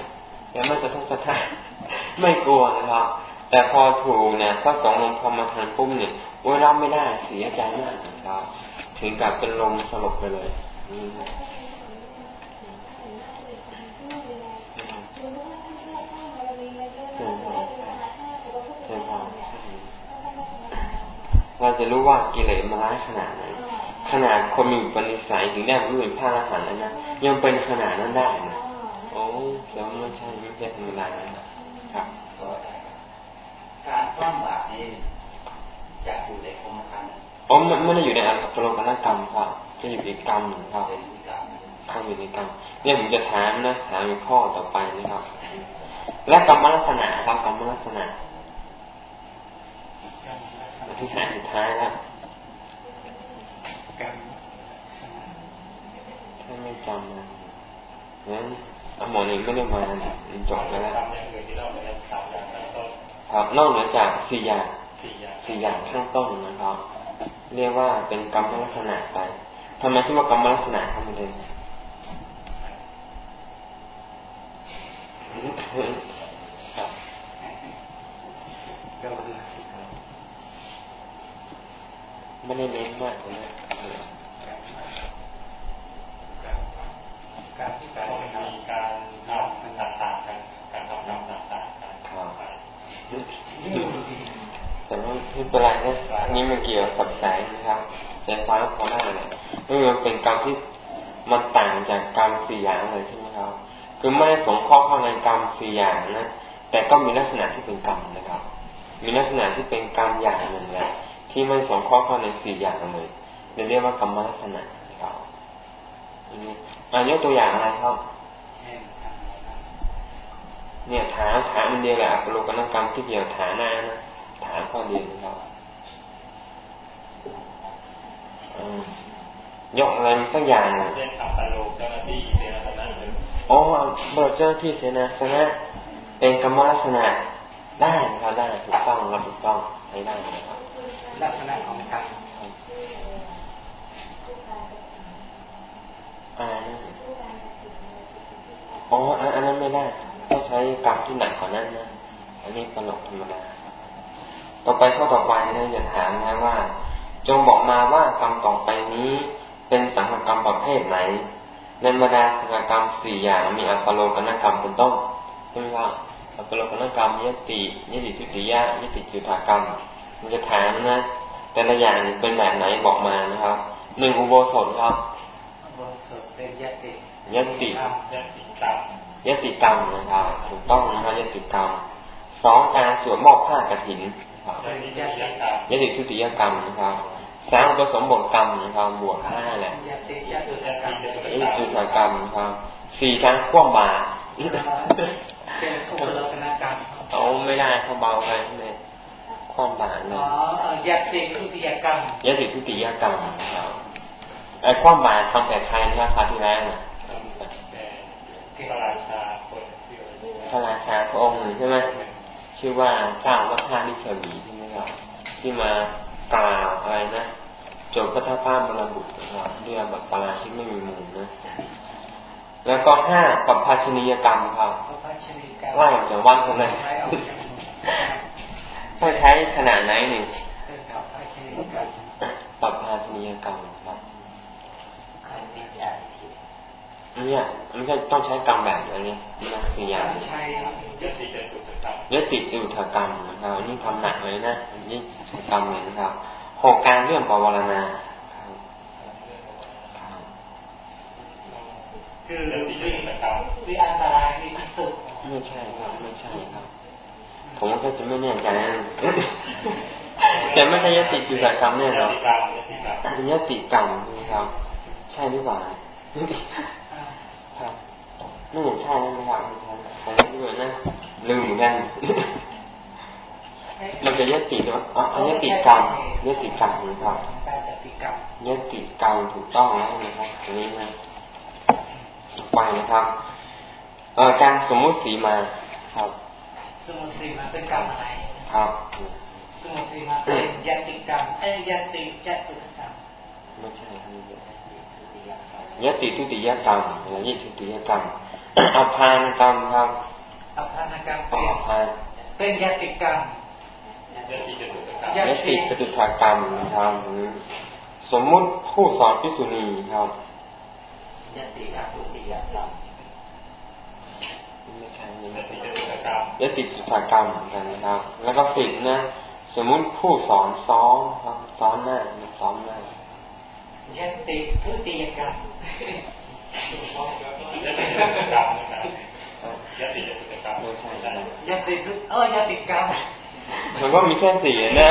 แกไม่สะทกสะท้านไม่กลัวนะครับ แต่พอถูกเนี่ยพระสงลงพรมาทานปุ้มเนี่ยโอ้ยรับไม่ได้เสียใจมากนะครับ ถึงกับเป็นลมสลบไปเลยนี่ เราจะรู้ว่ากิเลสมันร้ายขนาดไหนขนาดคนมีปณิสัยถึงได้รู้เป็นพระอรหันต์แล้วนะยังเป็นขนาดนั้นได้นะโอ้แล้วไม่ใช่ไม่ใช่ธรรมดานะครับการต้อนบาปนี้จะอยู่ในกรมธรรมอ๋อมันไม่ได้อยู่ในอารมณ์กรรมครับจะอยู่ในกรรมครับเข้าอยู่ในกรรมเนี่ยผมจะถามนะถามข้อต่อไปนะครับ และกรรมลักษณะครับกรรมลักษณะ ที่หาสุดท้ายแล้วถ้าไม่จำนะงั้นหมอนี่ไม่ได้มาจบแล้วครับ นอกเหนือจากสี่อย่างสี่อย่างข้างต้นนะครับ เรียกว่าเป็นกรรมลักษณะไปทำไมที่ว่ากรรมลักษณะทำไมเลย ไม่ได้เน้นมากเลยการที่การมีการทำต่างๆกัน การทำกรรมต่างๆกันแต่ว่าไม่เป็นไรนะนี่มันเกี่ยวกับแสงนะครับใจฟ้าพอได้เลยนี่มันเป็นกรรมที่มันต่างจากกรรมสี่อย่างเลยใช่ไหมครับ คือไม่ได้สงเคราะห์เข้าในกรรมสี่อย่างนะ แต่ก็มีลักษณะที่เป็นกรรมนะครับ มีลักษณะที่เป็นกรรมอย่างหนึ่งแหละ ที่ไม่สงเคราะห์เข้าในสี่อย่างเลยเรียกว่ากรรมลักษณะนะครับอันนี้ตัวอย่างอะไรครับ เนี่ยฐานฐานเดียวแหละปรุกนักรรมที่เกี่ยวฐานหน้านะฐานข้อเดียวครับยกอะไรสักอย่างเช่นอัปโลกเจ้าหน้าที่เสนาสนะอ๋อบทเจ้าที่เสนาสนะเป็นกรรมลักษณะได้ครับได้ถูกต้องครับถูกต้องใช้ได้ครับ ลักษณะของกรรมอ๋ออันนั้นไม่ได้ต้องใช้กรรมที่หนักกว่านั้นนะอันนี้ตลกธรรมดาต่อไปข้อต่อไปนะจะถามนะว่า จงบอกมาว่ากรรมต่อไปนี้ เป็นสังฆกรรมประเภทไหนในบรรดาสังฆกรรมสี่อย่างมีอัปโลกนกรรมเป็นต้นใช่ไหมครับอัปโลกนกรรมยติยติทุติยะยติจุตากรรม จะถามนะ แต่ละอย่างเป็นแบบไหนบอกมานะครับหนึ่งอุโบสถครับอุโบสถเป็นยติยติยติกรรมยติกรรมนะครับถูกต้องนะครับยติกรรมสองการสวมมอบผ้ากฐินยติทุติยกรรมนะครับสามผสมบทกรรมนะครับบวกห้าแหละยติจุตกรรมนะครับสี่การคว่ำบาเอาไม่ได้เขาเบาไปใช่ไหม คว่ำบาเลยอ๋อยติทุติยกรรมยติทุติยกรรมนะครับไอ้คว่ำบาทำแต่ใครนะครับคราวที่แล้วนะพระราชาพระราชาพระองค์หนึ่งใช่ไหมชื่อว่าเจ้าวัฒนิชวีใช่ไหมครับที่มากล่าวอะไรนะจบก็ถ้าป้ามระบุนะครับเรียกแบบปราชิกไม่มีมูลนะแล้วก็ห้ากับภาชนียกรรมครับไล่ออกจากวัดกันเลย ต้องใช้ขนาดไหนหนึ่งปรับภาชนียกรรมครับเนี่ยไม่ใช่ต้องใช้กรรมแบบอะไรนี่นะคืออย่างยติจุตกรรมนะครับนี่ทำหนักเลยนะนี่กรรมเลยนะครับหกการเรื่องปวารณาคือวิอันตรายที่สุดไม่ใช่ครับไม่ใช่ครับ ผมก็จะไม่แน่ใจแต่ไม่ใช่ยติจุตกรรมแน่นอนยติกรรมนะครับ ใช่หรือเปล่าครับน่าจะใช่นะครับแต่ไม่รู้นะลืมเหมือนกันมันจะยติหรืออ๋อยติกรรมยติกรรมนะครับยติกรรมถูกต้องแล้วนะครับอันนี้นะไปนะครับเอ่อการสมมุติสีมาครับส มมุติสีมาเป็นกรรมอะไรครับสมมุติสีมาเป็นยติกรรมเอ้ยยติยติกรรมไม่ใช่ยติทุติยกรรมหรือยิทุติยกรรมอภานกรรมครับอภานกรรมเป็นเป็นยติกรรมยติจตุถกรรมนะครับสมมุติผู้สอนพิสุณีครับยติอสุติยกรรมไม่ใช่ ยติสุถกรรมเหมือนกันนะครับ แล้วก็สิทธินะ สมมุติผู้สอนซ้อมครับซ้อนหน้าซ้อมหน้ายติทุติยกรรมยติทุติยกรรมยติทุติยกรรมไม่ใช่ยติทุเออยติกรรมมันก็มีแค่สี่นะ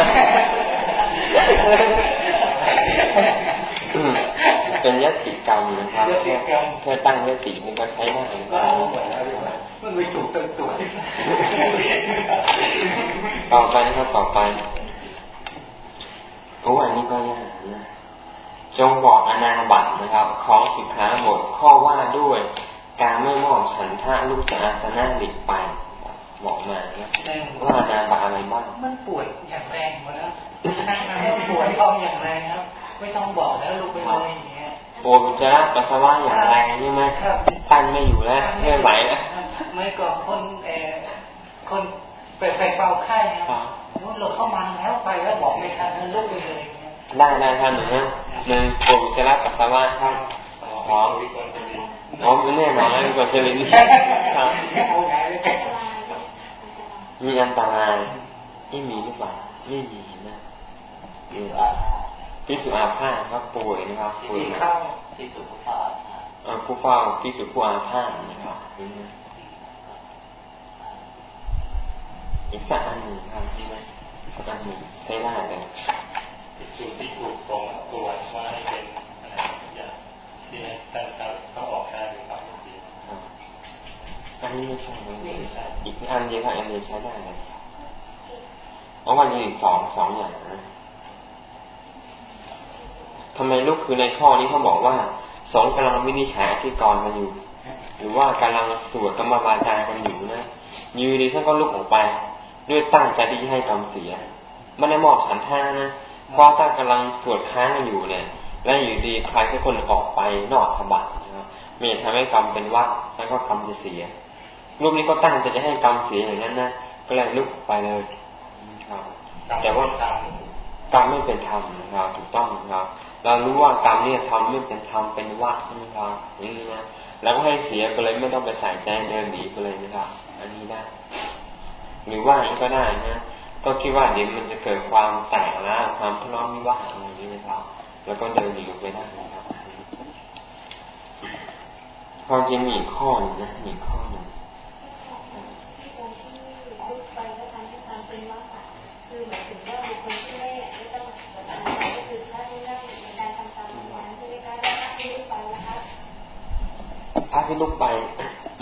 เป็นยติกรรมนะครับแค่ตั้งยติมันก็ใช้ได้มันไม่ถูกตั้งตัวต่อไปนะครับต่อไปโอ้อันนี้ก็ยากนะจงบอกอนาบัตนะครับ ของสิกขาบทข้อว่าด้วย การไม่มอบฉันทะลูกจากอาสนะหลีกไปบอกมาว่านาบาอะไรบ้าง มันปวดอย่างแรงหมดแล้วนั่งมาปวดท้องอย่างแรงครับ ไม่ต้องบอกแล้วลุกไปเลยอย่างเงี้ย ปวดจะรับปัสสาวะอย่างแรงใช่ไหมปั้นไม่อยู่แล้วไม่ไหวแล้วไม่ก่อนคนเอคนไปไปเป่าไข้ครับนู้นหลดเข้ามาแล้วไปแล้วบอกไม่ทันลุกไปเลยได้ได้ท่านหนึ่งนะหนึ่งปวดจะรับปัสสาวะครับขออ๋อไม่แน่นอนแล้ววิกลจริตครับมีอันตรายไม่มีหรือเปล่าไม่มีนะมี พิสุอาภาครับป่วยนะครับป่วยนะพิสุผู้เฝ้าผู้เฝ้าพิสุผู้อาภานะครับอีกสักอันหนึ่งครับใช่ไหมสักอันหนึ่งใช้ได้เลยพิสุที่ถูกตรงตัวว่าให้เป็นอะไรอย่างที่ท่านเขาออกได้หรือเปล่าอันนี้ไม่ใช่อีกอันเดียวค่ะอันเดียวใช้ได้เลยเพราะวันนี้สองสองอย่างนะ ทำไมลูกคือในข้อนี้เขาบอกว่าสองกำลังวินิจฉัยอธิกรกันอยู่ หรือว่ากำลังสวดกรรมวาจากันอยู่นะยูดีท่านก็ลุกออกไป ด้วยตั้งใจที่ให้กรรมเสียไม่ได้มอบฉันท่านะเพราะตั้งกำลังสวดค้างกันอยู่เนี่ย และอยู่ดีใครสักคนออกไปนอกขบัตนะครับมีทำให้กรรมเป็นวัดแล้วก็กรรมจะเสียรูปนี้ก็ตั้งใจจะให้กรรมเสียอย่างนั้นนะก็เลยลุกไปเลยครับแต่ว่ากรรมไม่เป็นธรรมนะครับถูกต้องครับ เรารู้ว่ากรรมเนี่ยทำไม่เป็นธรรมเป็นวัดใช่ไหมครับนี้นะแล้วก็ให้เสียไปเลยไม่ต้องไปใส่ใจเดินหนีไปเลยนะครับ อันนี้ได้หรือว่าอย่างนี้ก็ได้นะก็คิดว่าเดี๋ยวมันจะเกิดความแตกล้าความทะเลาะวิวาทอะไรนี้นะครับ แล้วก็เดินหนีไปได้นะครับความจริงมีข้อนึงนะมีข้อหนึ่ง พระที่ลุกไป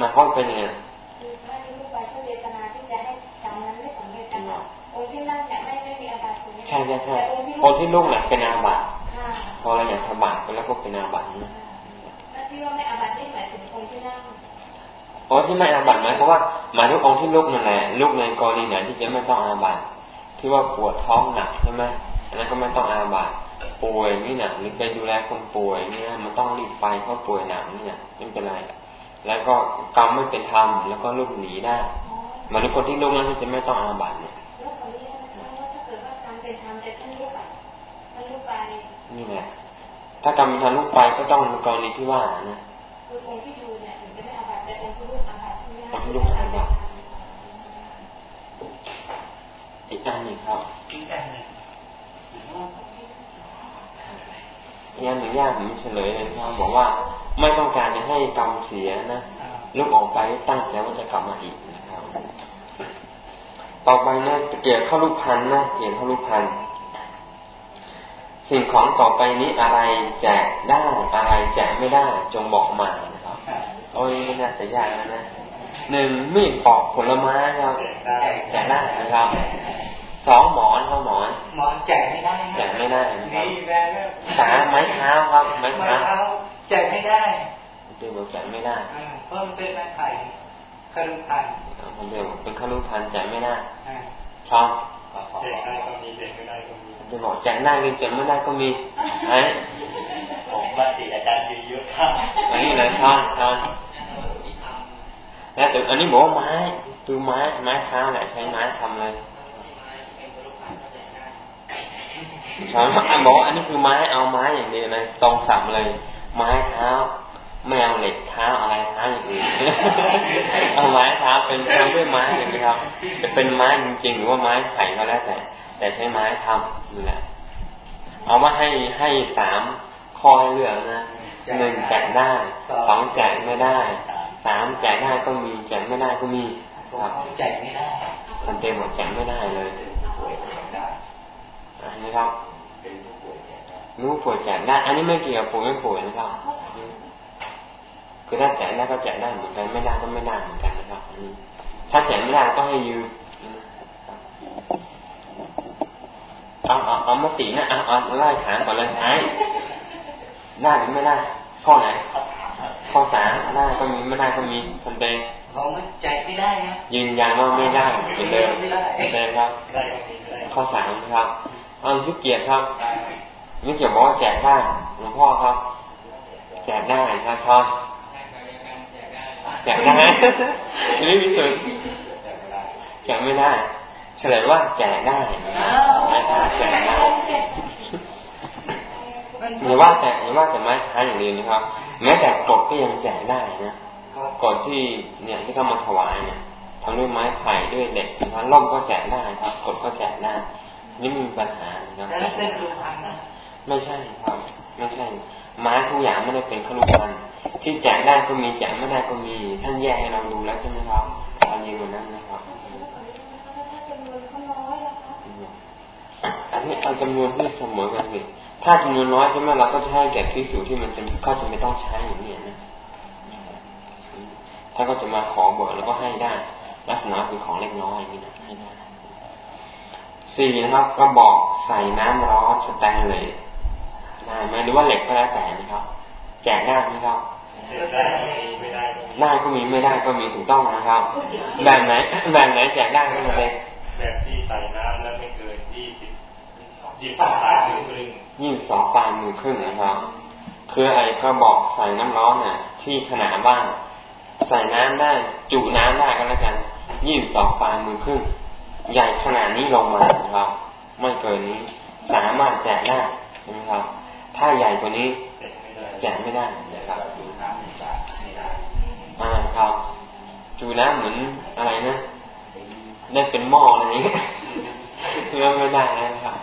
มาห้องเป็นยังไงพระที่ลุกไปก็เจตนาที่จะให้กรรมนั้นไม่สำเร็จกันองค์ที่นั่งเนี่ยไม่ไม่มีอาบัติใช่ใช่ใช่องค์ที่ลุกเนี่ยเป็นอาบัติพอเราอยากทำบาปแล้วก็เป็นอาบัตินะที่ว่าไม่อาบัตินี่หมายถึงองค์ที่นั่งอ๋อที่ไม่อาบัติหมายเพราะว่าหมายถึงองค์ที่ลุกนั่นแหละลุกในกรณีไหนที่จะไม่ต้องอาบัติที่ว่าปวดท้องหนักใช่ไหมอันนั้นก็ไม่ต้องอาบัติ ป่วยนี่นะหรือไปดูแลคนป่วยเนี่ยมันต้องรีบไปเพราะป่วยหนักเนี่ยไม่เป็นไร แล้วก็กรรมไม่เป็นธรรมแล้วก็ลุกหนีได้เหมือนคนที่ลุกนั้นจะไม่ต้องอาบัติเนี่ยนี่แหละถ้ากรรมทางลุกไปก็ต้องกรณีที่ว่านะคือองค์ที่ดูเนี่ยถึงจะไม่อาบัติแต่องค์ที่ลุกอาบัติองค์ที่ลุกอาบัติอีกอันหนึ่งครับอีกอันหนึ่ง ยันหนึ่งยากผมเฉลยเลยครับบอกว่าไม่ต้องการจะให้กรรมเสียนะลุกออกไปตั้งใจว่าจะกลับมาอีกนะครับ ต่อไปนะเกี่ยวข้ารูปพันนะเกี่ยวข้ารูปพันสิ่งของต่อไปนี้อะไรแจกได้อะไรแจกไม่ได้จงบอกมานะครับโอ้ยไม่น่าจะยากนะนะหนึ่งมีดปอกผลไม้ครับแจกได้นะครับ สองหมอนครับหมอน หมอนแจกไม่ได้แจกไม่ได้ครับสามไม้เท้าครับไม้เท้าแจกไม่ได้เดี๋ยวแจกไม่ได้เพราะมันเป็นไม้ไผ่คารุพันผมเดี๋ยวเป็นคารุพันแจกไม่ได้ชอบแจกได้ก็มีแจกไม่ได้ก็มีจะบอกแจกได้หรือแจกไม่ได้ก็มีไอ้ผมมาติอาจารย์เยอะครับอันนี้เลยท่านท่านแล้วแต่อันนี้บอกไม้คือไม้ไม้เท้าแหละใช้ไม้ทำเลย ใช่อันบอกอันนี้คือไม้เอาไม้อย่างเดียวเลยตรงสับเลย ไม้เท้าไม่เอาเหล็กเท้าอะไรเท้าอย่างอื่นเอาไม้เท้าเป็นทำด้วยไม้อย่างนี้ครับ จะเป็นไม้จริงๆหรือว่าไม้ไผ่ก็แล้วแต่ แต่ใช้ไม้ทำนี่แหละเอาว่าให้ให้สามข้อให้เลือกนะหนึ่งแจกได้สองแจกไม่ได้สามแจกได้ก็มีแจกไม่ได้ก็มีครับแจกไม่ได้มันเต็มหมดแจกไม่ได้เลย นะครับรู้ป่วยแจกได้ อันนี้ไม่เกี่ยวกับป่วยไม่ป่วยนะครับคือถ้าแจกได้ก็แจกได้เหมือนกันไม่ได้ก็ไม่ได้เหมือนกันนะครับถ้าแจกไม่ได้ก็ให้ยืมเอาเอาเอามาตีนะเอาเอาไล่ถามก่อนเลยไอ้ได้หรือไม่ได้ข้อไหนข้อสามได้ก็มีไม่ได้ก็มีคนเดงเขาไม่ใจไม่ได้นะยืนยันว่าไม่ได้เป็นเดิมเป็นเดิมครับ ข้อสามครับ อันทุกเกียรติครับนี่เกี่ยวบอกว่าแจกได้หลวงพ่อครับ แจกได้ครับชอบแจกได้นี่มีส่วนแจกไม่ได้เฉลยว่าแจกได้นะครับแจกได้อย่าว่าแต่อย่าว่าแต่ไม้ท้ายอย่างเดียวนะครับ แม้แต่กดก็ยังแจกได้นะกดที่เนี่ยที่เขามาถวายเนี่ยทำด้วยไม้ไผ่ด้วยเหล็กนะครับล่มก็แจกได้ครับกดก็แจกได้ นี่มีปัญหานะครับไม่ใช่ครับ ไม่ใช่ไม้ทุกอย่างไม่ได้เป็นขลุพันที่แจกได้ก็มีแจกไม่ได้ก็มี ท่านแยกให้เราดูแล้วใช่ไหมครับอันนี้วันนั้นนะครับอันนี้เอาจำนวนที่เสมอกันสิถ้าจำนวนน้อยใช่ไหมเราก็ใช้แก่พิสูจที่มันจะก็จะไม่ต้องใช้อย่างนี้นะถ้าก็จะมาขอเบิกแล้วก็ให้ได้ลักษณะคือของเล็กน้อยอย่างนี้นะให้ได้ สี่นะครับก็บอกใส่น้ำร้อนสแตนเลยได้ไหมหรือว่าเหล็กก็แล้วแต่นะครับ แจกได้ไหมครับได้ก็มีไม่ได้ก็มีถูกต้องนะครับ แบบไหนแบบไหนแจกได้ก็เลยแบบที่ใส่น้ำแล้วไม่เกินยี่สิบยี่สิบสองปลายมือครึ่งยี่สิบสองปลายมือครึ่งนะครับ คือไอ้ก็บอกใส่น้ำร้อนเนี่ยที่ขนาดบ้าง ใส่น้ำได้จุน้ำได้ก็แล้วกันยี่สิบสองปลายมือครึ่ง ใหญ่ขนาดนี้ลงมาครับไม่เกินนี้สามารถแจกได้นะครับ ถ้าใหญ่กว่านี้แจกไม่ได้นะครับอ่าครับจูน้ำเหมือนอะไรนะได้เป็นหม้ออะไรนี้เพื่อไม่ได้นะครับ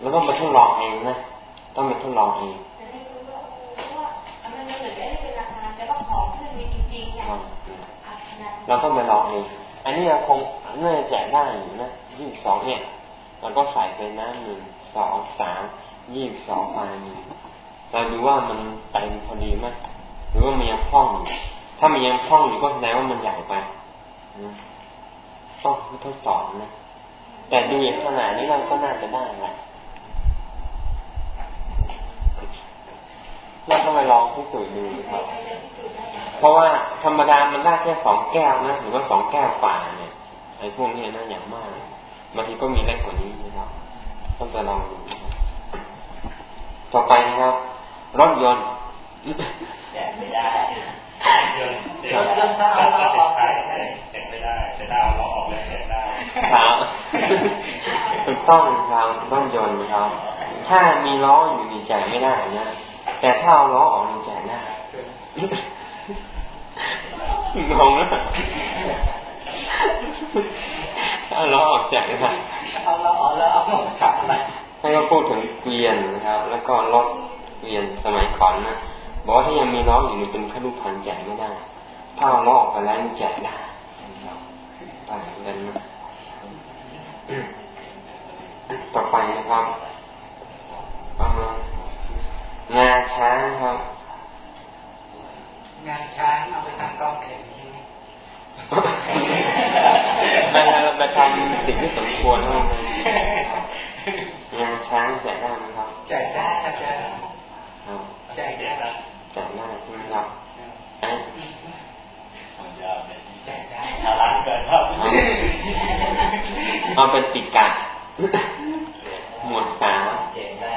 แล้วก็มาทดลองเองนะ ต้องไปทดลองเองเราต้องไปลองเองอันนี้คงน่าจะแจกได้อยู่นะยี่สิบสองเนี่ยเราก็ใส่ไปน้ำหนึ่งสองสามยี่สิบสองมาหนึ่งเราดูว่ามันเต็มพอดีไหมหรือว่ามันยังพร่องอยู่ถ้ามันยังพร่องอยู่ก็แสดงว่ามันใหญ่ไปต้องทดสอบนะแต่ดูอย่างขนาดนี้เราก็น่าจะได้แหละ เราต้องไปลองพิสูจน์ดูครับ เพราะว่าธรรมดามันได้แค่สองแก้วนะหรือว่าสองแก้วฝ่าเนี่ยไอ้พวกนี้น่าอย่างมากบางทีก็มีเล็กกว่านี้นะครับต้องไปลองดูต่อไปนะครับรถยนต์แจกไม่ได้รถยนต์ถ้าเอาล้อออกแจกไม่ได้แต่ถ้าเอาล้อออกแล้วแจกได้ครับถูกต้องครับรถยนต์ครับ ถ้ามีล้ออยู่มีแจกไม่ได้นะ แต่ถ้าเอาล้อออกมีแจกได้งงนะเอาล้อออกแจกนะเอาล้อออกแล้วเอากลับมาท่านก็พูดถึงเกวียนนะครับ แล้วก็รถเกวียนสมัยก่อนนะบอกว่าถ้ายังมีล้ออยู่เป็นขลุพันแจกไม่ได้ ถ้าเอาล้อออกไปแล้วแจกได้ไปกันนะต่อไปนะครับ งาช้างครับงาช้างเอาไปทำกองแข่งใช่ไหมไม่เราไปทำสิ่งที่สมควรเท่านั้นงาช้างแจกได้ไหมครับแจกได้ครับแจกได้แจกได้แจกได้ใช่ไหมครับไอ้แจกได้ารักเกินครับเอาเป็นติกัดหมวดสามแจกได้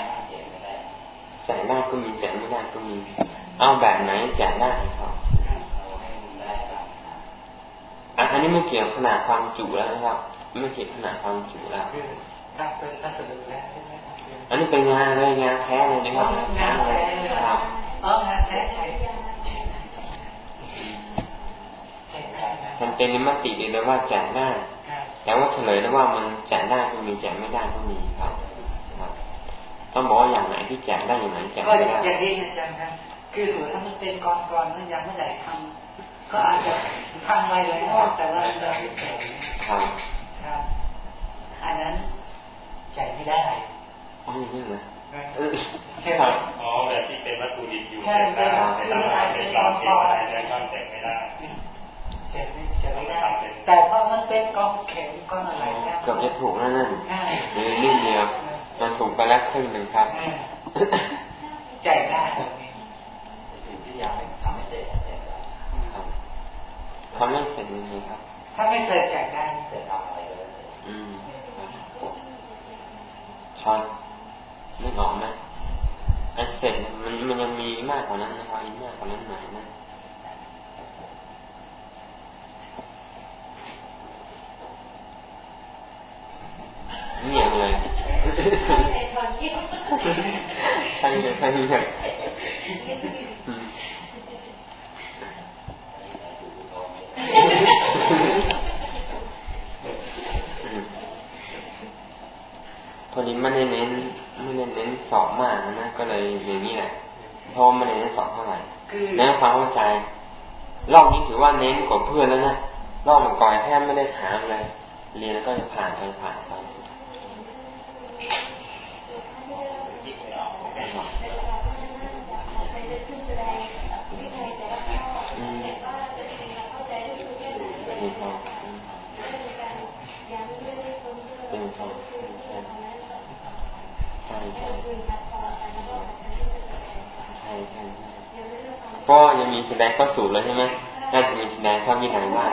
แจกได้ก็มีแจกไม่ได้ก็มี เอาแบบไหนแจกได้ครับอันนี้ไม่เกี่ยวขนาดความจุแล้วนะครับ ไม่เกี่ยวขนาดความจุแล้วอันนี้เป็นงานเลยงานแท้เลยนะครับงานเลยครับอ๋องานแท้มันเป็นนิมติเลยว่าแจกได้แต่ว่าเฉลยแล้วว่ามันแจกได้ก็มีแจกไม่ได้ก็มีครับ ต้องบอกว่าอย่างไหนที่แจกได้อย่างไหนแจกไม่ได้ก็อย่างนี้อาจารย์ครับคือถือถ้ามันเป็นกองกรมันยังไม่ได้ทำก็อาจจะทำไว้แล้วแต่ว่าเราไม่แจกครับครับอันนั้นแจกไม่ได้อ๋อนี่เลยอ๋อแบบที่เป็นวัตถุดิบอยู่แต่ถ้าเป็นกองเก็บอะไรแล้วก็แจกไม่ได้แจกไม่แจกไม่ได้แต่พอมันเป็นกองแข็งกองอะไรเกือบจะถูกแล้วนั่นนี่เดียว มันถูกไปแล้วครึ่งหนึ่งครับใจได้สิ่งที่ยังไม่ทำไม่เสร็จทำไม่เสร็จยังไงครับ ถ้าไม่เสร็จใจได้เสร็จทำอะไรเลยอืมใช่นึกออกไหมไอ้เสร็จมันมันยังมีมากกว่านั้นนะครับอีกมากกว่านั้นหน่อยนะ เงียบเลยใช่เลยใช่เลยพอดีไม่ได้เน้นไม่ได้เน้นสอบมากนะก็เลยอย่างนี้แหละเพราะไม่ได้เน้นสอบเท่าไหร่เน้นความเข้าใจรอบนี้ถือว่าเน้นกว่าเพื่อนแล้วนะรอบก่อนแทบไม่ได้ถามเลย เรียนแล้วก็จะผ่านไปผ่านไป ก็ยังมีแสดงข้อสูตรเลยใช่ไหมน่าจะมีแสดงข้อวินัยบ้าง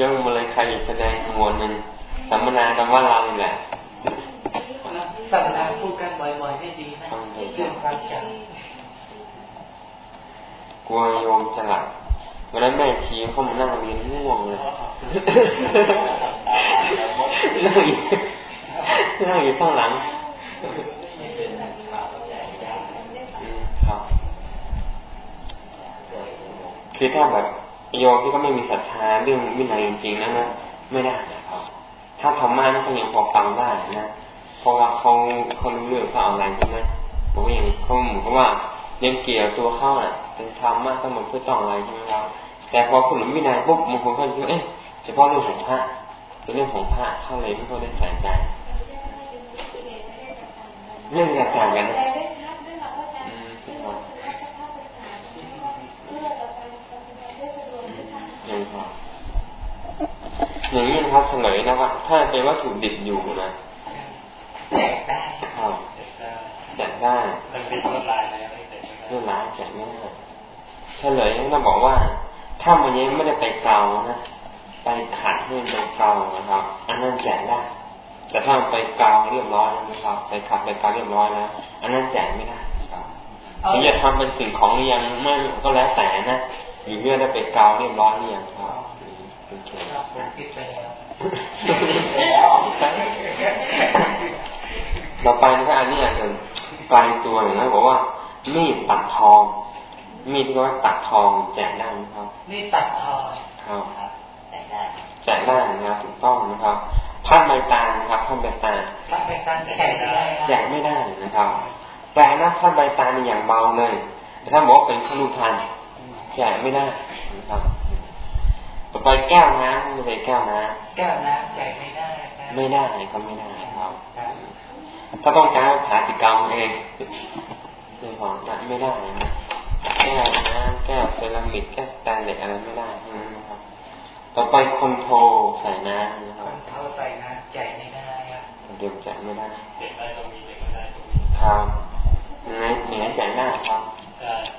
ยังมาเลยใครแสดงมวลหนึ่งสัมมนาคำว่าเราแหละสัมมนาพูดกันบ่อยๆให้ดีนะเรื่องความจำกลัวโยมจะหลับวันนั้นแม่ชี้เขามานั่งเรียนง่วงเลยนั่งอยู่นั่งอยู่ข้างหลัง คือถ้าแบบโยมที่เขาไม่มีศรัทธาเรื่องวินัยจริงๆนะนะไม่ได้นะครับ ถ้าธรรมะนี่เขายังพอฟังได้นะเพราะว่าเขาเขารู้เรื่องเขาอะไรใช่ไหมบอกว่าอย่างเขาเหมือนกับว่ายังเกี่ยวตัวเขาอะเป็นธรรมะต้องมาเพื่อต้องอะไรใช่ไหมครับแต่พอคุณหลุมวินัยปุ๊บบางคนเขาคิดว่าเอ๊ะเฉพาะเรื่องของพระเป็นเรื่องของพระเข้าเลยไม่เขาได้ใส่ใจเรื่องแตกต่างกันนะ อย่างนี้นะครับเฉลยนะครับ ถ้าเป็นวัตถุดิบอยู่นะแจกได้ครับแจกได้มันเป็นลวดลายนะเรื่องร้ายแจกไม่ได้เฉลยต้องบอกว่า ถ้ามันยังไม่ได้ไปเกานะไปขัดให้มันไปเกานะครับ อันนั้นแจกได้แต่ถ้าไปเกาเรียบร้อยแล้วนะครับ ไปขัดไปเกาเรียบร้อยแล้วอันนั้นแจกไม่ได้ครับถึงจะทำเป็นสิ่งของหรือยังไม่ก็แล้วแต่นะ อยู่เมื่อได้ไปเกาเรียบร้อยหรือยังครับโอเคต่อไปนะครับอันนี้อาจจะปลายตัวอย่างนั้นบอกว่า มีดตัดทอง มีดที่ว่าตัดทองแจกได้ไหมครับ มีดตัดทองครับแจกได้แจกได้นะครับถูกต้องนะครับพันใบตาลนะครับพันใบตาลพันใบตาลแจกไม่ได้แจกไม่ได้นะครับ แต่นะพันใบตาลอย่างเบาเลยแต่ถ้าบอกเป็นขนุพัน แจกไม่ได้นะครับ ต่อไปแก้วน้ำไม่ใช่แก้วน้ำแก้วน้ำแจกไม่ได้ ไม่ได้ก็ไม่ได้ครับถ้าต้องการผาติกรรมเองเรื่องของนั้นไม่ได้นะแก้วน้ำแก้วเซรามิกแก้วสแตนเลสอะไรไม่ได้นะครับ ต่อไปคอนโทรใส่น้ำนะครับคอนโทรใส่น้ำแจกไม่ได้ครับเดี๋ยวแจกไม่ได้เด็กได้ตรงนี้เด็กไม่ได้ตรงนี้ครับไหนไหนแจกได้ครับ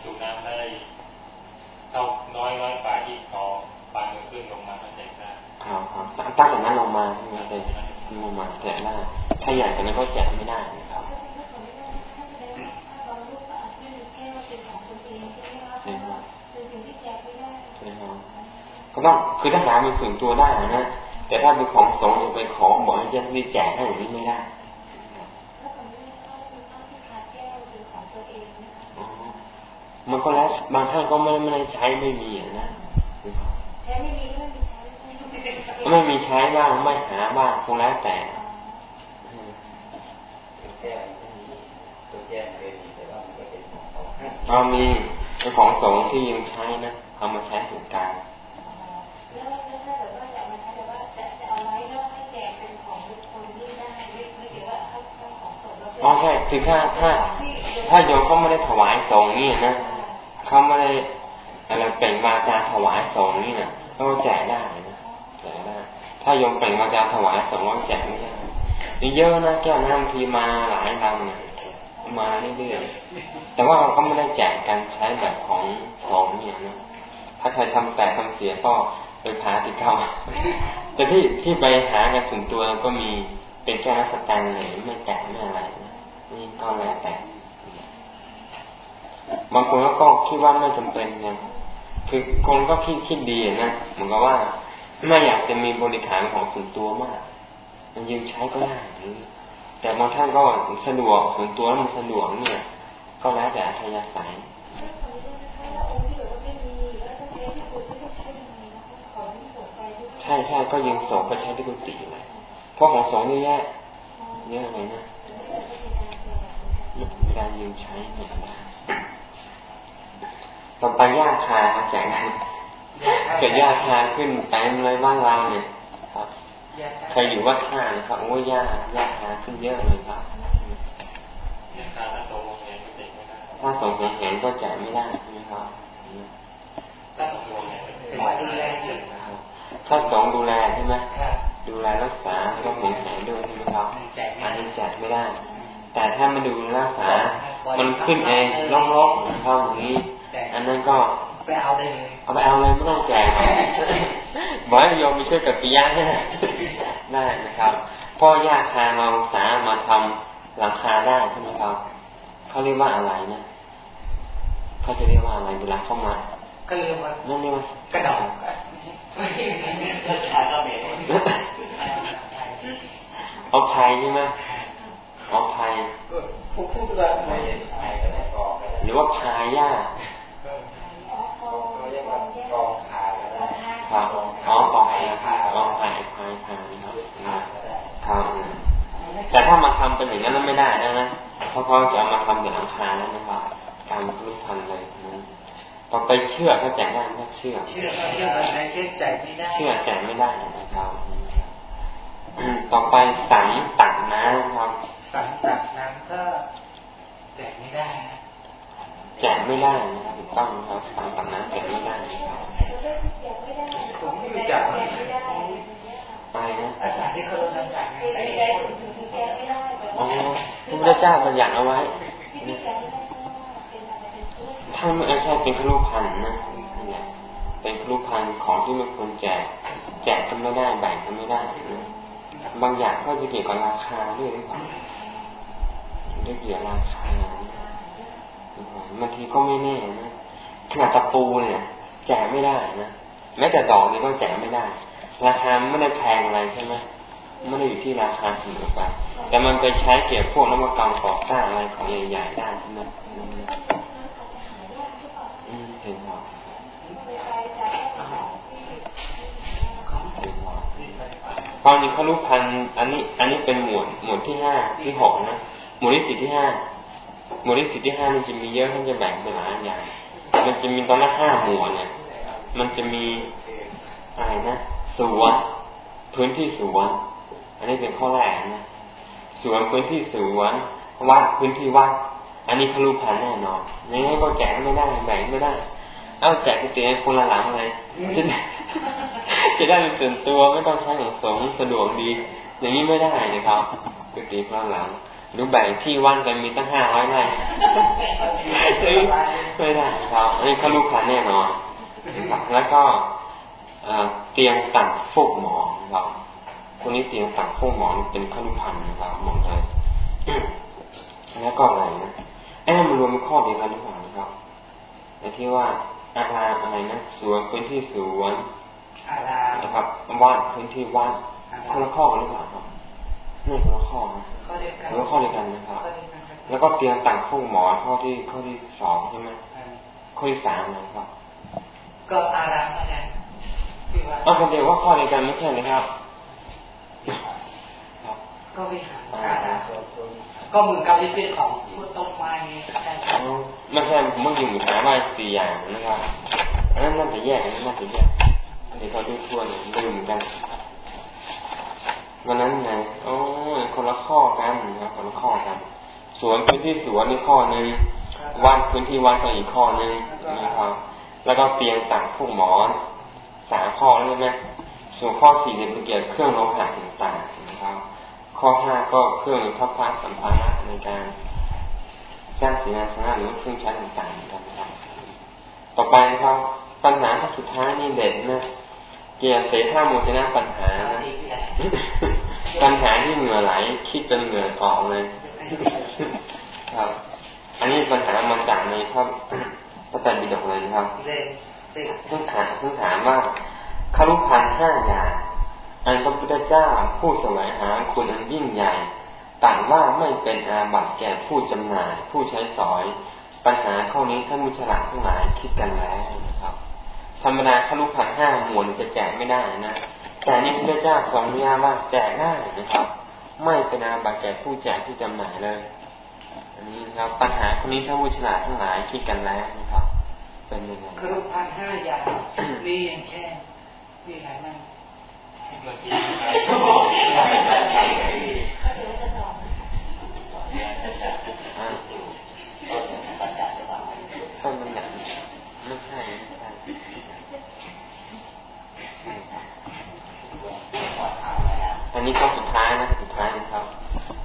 สูบน้ำได้ เท่าน้อยน้อยฝ่าที่สองฝ่ามือขึ้นลงมาก็แจกได้ครับครับตั้งแต่นั้นลงมาใช่ไหมเด็กลงมาแจกได้ถ้าใหญ่กว่านั้นก็แจกไม่ได้นะครับก็ต้องคือถ้าหาเป็นส่วนตัวได้นะแต่ถ้าเป็นของสงฆ์จะไปขอบอกให้เจ้าที่แจกให้อย่างนี้ไม่ได้ มันก็แล้วบางท่านก็ไม่ไม่ได้ใช้ไม่มีนะไม่มีใช้บ้างไม่หาบ้างคงแล้วแต่เรามีเป็นของสงที่ยังใช้นะเอามาใช้ถึงการอ๋อใช่คือถ้าถ้า ถ้าโยมเขาไม่ได้ถวายสงนี่นะ เขาไม่ได้อะไรเป็นวาจาถวายสงนี่นะก็แจกได้นะแจกได้ ถ้ายมเป็นวาจาถวายสงก็แจกไม่ได้เยอะนะแก้วน้ำทีมาหลายลำเนี่ยมาเรื่อยๆแต่ว่าเราก็ไม่ได้แจกกันใช้แบบของของเนี่ยนะถ้าใครทำแต่ทำเสียก็ไปพาติดเขาแต่ที่ที่ไปหากันถึงตัวก็มีเป็นแค่นักสแตนเลยไม่แตกไม่อะไรนะนี่ก็แล้วแต่ บางคนก็คิดว่าไม่จำเป็นไงคือคนก็คิดคิดดีนะเหมือนกับว่าไม่อยากจะมีบริการของส่วนตัวมาก มันยืมใช้ก็ได้แต่บางท่านก็สะดวกส่วนตัวมันสะดวกเนี่ย ก็แล้วแต่อัธยาศัยใช่ใช่ก็ยังสองก็ใช้ที่กุฏิเลยเพราะของสองนี่แยะเยอะเลยนะการยืมใช้ไม่ได้ ต่อไปยากคาแจกเกิดยากคาขึ้นไปเลยบ้านเราเนี่ยครับใครอยู่ว่าค่านะครับโอ้ยากยากคาขึ้นเยอะเลยครับถ้าส่งเห็นก็จ่ายไม่ได้ใช่ไหมครับถ้าส่งดูแลถ้าสองดูแลใช่ไหมดูแลรักษาก็เห็นแสงด้วยใช่ไหมครับอันนี้แจกไม่ได้แต่ถ้ามาดูรักษา มันขึ้นเองรกๆเข้าอย่างนี้ อันนั้นก็ไปเอาได้เลยเอาไปเอาเลยไม่ต้องแจกบอกให้โยมมีช่วยกับปิยะได้นะครับพ่อยาคาเราสามาทำหลังคาได้ใช่ไหมครับเขาเรียกว่าอะไรนะเขาจะเรียกว่าอะไรเวลาเข้ามาก็เรียกว่านั่นเรียกว่ากระดองเอาไผ่ใช่ไหมเอาไผ่หรือว่าพาย ย่าครับอ๋อกองไผ่กองไผ่ไผ่ไผ่ครับครับแต่ถ้ามาทำเป็นอย่างนั้นไม่ได้นะนะเพราะเขาจะเอามาทำเป็นอังคารแล้วนะครับการรู้ทันเลยต่อไปเชื่อก็แจกได้ไม่เชื่อ เชื่อเชื่ออะไรเชื่อใจไม่ได้ เชื่อแจกไม่ได้นะครับต่อไปสังตักน้ำครับสังตักน้ำก็แจกไม่ได้แจกไม่ได้ ต้องครับสังตักน้ำแจกไม่ได้ผมไม่รู้จักไปนะอาจารย์ที่เขาทำจากอ๋อพระพุทธเจ้าบัญญัติเอาไว้ช่ไม่ใช่เป็นครุพันนะเป็นครุพันของที่ไม่ควรแจก แจกกันไม่ได้แบ่งกันไม่ได้นะบางอย่างก็จะเกี่ยวกับราคาด้วยหรือเปล่าเกี่ยวกับราคาบางทีก็ไม่แน่นะ ขนาดตะปูเนี่ย แจกไม่ได้นะแม้แต่ดอกนี่ก็แจกไม่ได้ ราคาไม่ได้แพงอะไรใช่ไหมไม่ได้อยู่ที่ราคาเสมอไปแต่มันไปใช้เกี่ยวพวกนวัตกรรมก่อสร้างอะไรของใหญ่ๆได้ใช่ไหมอืมเห็นหรอตอนนี้เขารู้พันอันนี้ อันนี้เป็นหมวดหมวดที่ห้าที่หกนะหมวดที่สี่ที่ห้าหมวดที่สี่ที่ห้านี่จะมีเยอะท่านจะแบ่งเป็นหลายอย่าง มันจะมีตอนละห้าหมวดเนี่ย มันจะมีอะไรนะสวนพื้นที่สวน อันนี้เป็นข้อแรกนะสวนพื้นที่สวนวัดพื้นที่วัดอันนี้เขารู้พันแน่นอนยังไงก็แจกไม่ได้แบ่งไม่ได้ เอาแจกเตียงคนละหลังเลยจะจะได้เป็นส่วนตัวไม่ต้องใช้ของสงสะดวกดี อย่างนี้ไม่ได้นะครับกุฏิคนละหลังหรือแบ่งที่ว่างกันมีตั้งห้าร้อยไร่ ไม่ได้ครับอันนี้เขารู้พันแน่นอนนะครับแล้วก็เตียงตัดฟูกหมอนครับคนนี้เตียงตัดฟูกหมอนเป็นขนุพันนะครับหมดเลยแล้วก็อะไรนะไอ้นั่นมันรวมเป็นข้อเดียวกันหรือเปล่านะครับไอ้ที่ว่าอาคารอะไรนะสวนพื้นที่สวนนะครับว่านพื้นที่ว่านคนละข้อกันหรือเปล่าครับนี่คนละข้อนะคนละข้อเดียวกันนะครับ แล้วก็เตียงต่างฟูกหมอนข้อที่ข้อที่สองใช่ไหมข้อที่สามนะครับ ก็อารามอะไรเอาคนเดียวว่าข้อเดียวกันไม่ใช่ไหมครับ ก็วิหารก็เหมือนกับที่เป็นของพุทธต้นไม้ไม่ใช่ผมเมื่อกี้ผมถามว่าสี่อย่างนะครับอันนั้นน่าจะแยกอันนั้นน่าจะแยกเดี๋ยวเขาดูทั่วเลยดูเหมือนกันวันนั้นไงโอ้คนละข้อกันนะครับคนละข้อกันส วนพื้นที่สวนนี่ข้อหนึ่งวัดพื้นที่วัดก็อีกข้อหนึ่งนะครับ แล้วก็เตียงต่างพวกหมอนสามข้อแล้วใช่ไหมส่วนข้อสี่เนี่ยเป็นเกี่ยวกับเครื่องโลหะต่างๆนะครับ ข้อห้าก็เครื่องพับพัสัมภาระในการสร้างสีนาสนะหรือเครื่องใช้ต่างๆนะครับต่อไปนะครับปัญหาข้อสุดท้ายนี่เด็ดนะเกี่ยวเสท่าโมชนะปัญหานะปัญหาที่เหงื่อไหลคิดจนเหงื่อออกเลย ครับ อันนี้ปัญหามาจากในพระพระไตรปิฎกเลยครับเพิ่งถามเพิ่งถามว่าคารุพันห้าอย่างอันพระพุทธเจ้าผู้แสวงหาคุณอันยิ่งใหญ่ต่างว่าไม่เป็นอาบัติแก่ผู้จำหน่าย ผู้ใช้สอย ปัญหาข้อนี้ท่านมุฉลาดทั้งหลายคิดกันแล้วนะครับธรรมดาคารุพันห้าหมวลจะแจกไม่ได้นะแต่นี่พระเจ้าทรงอนุญาตว่าแจกได้นะครับ ไม่เป็นอาบัติแก่ผู้แจกผู้จำหน่ายเลย อันนี้ครับปัญหาคนนี้ถ้าผู้ฉลาดทั้งหลายคิดกันแล้วนะครับ เป็นยังไงคือพันห้าอย่างนี่ยังแค่มีอะไรบ้างต้นมันหนักไม่ใช่ไม่ใช่อันนี้ก็สุดท้ายนะสุดท้ายนะครับ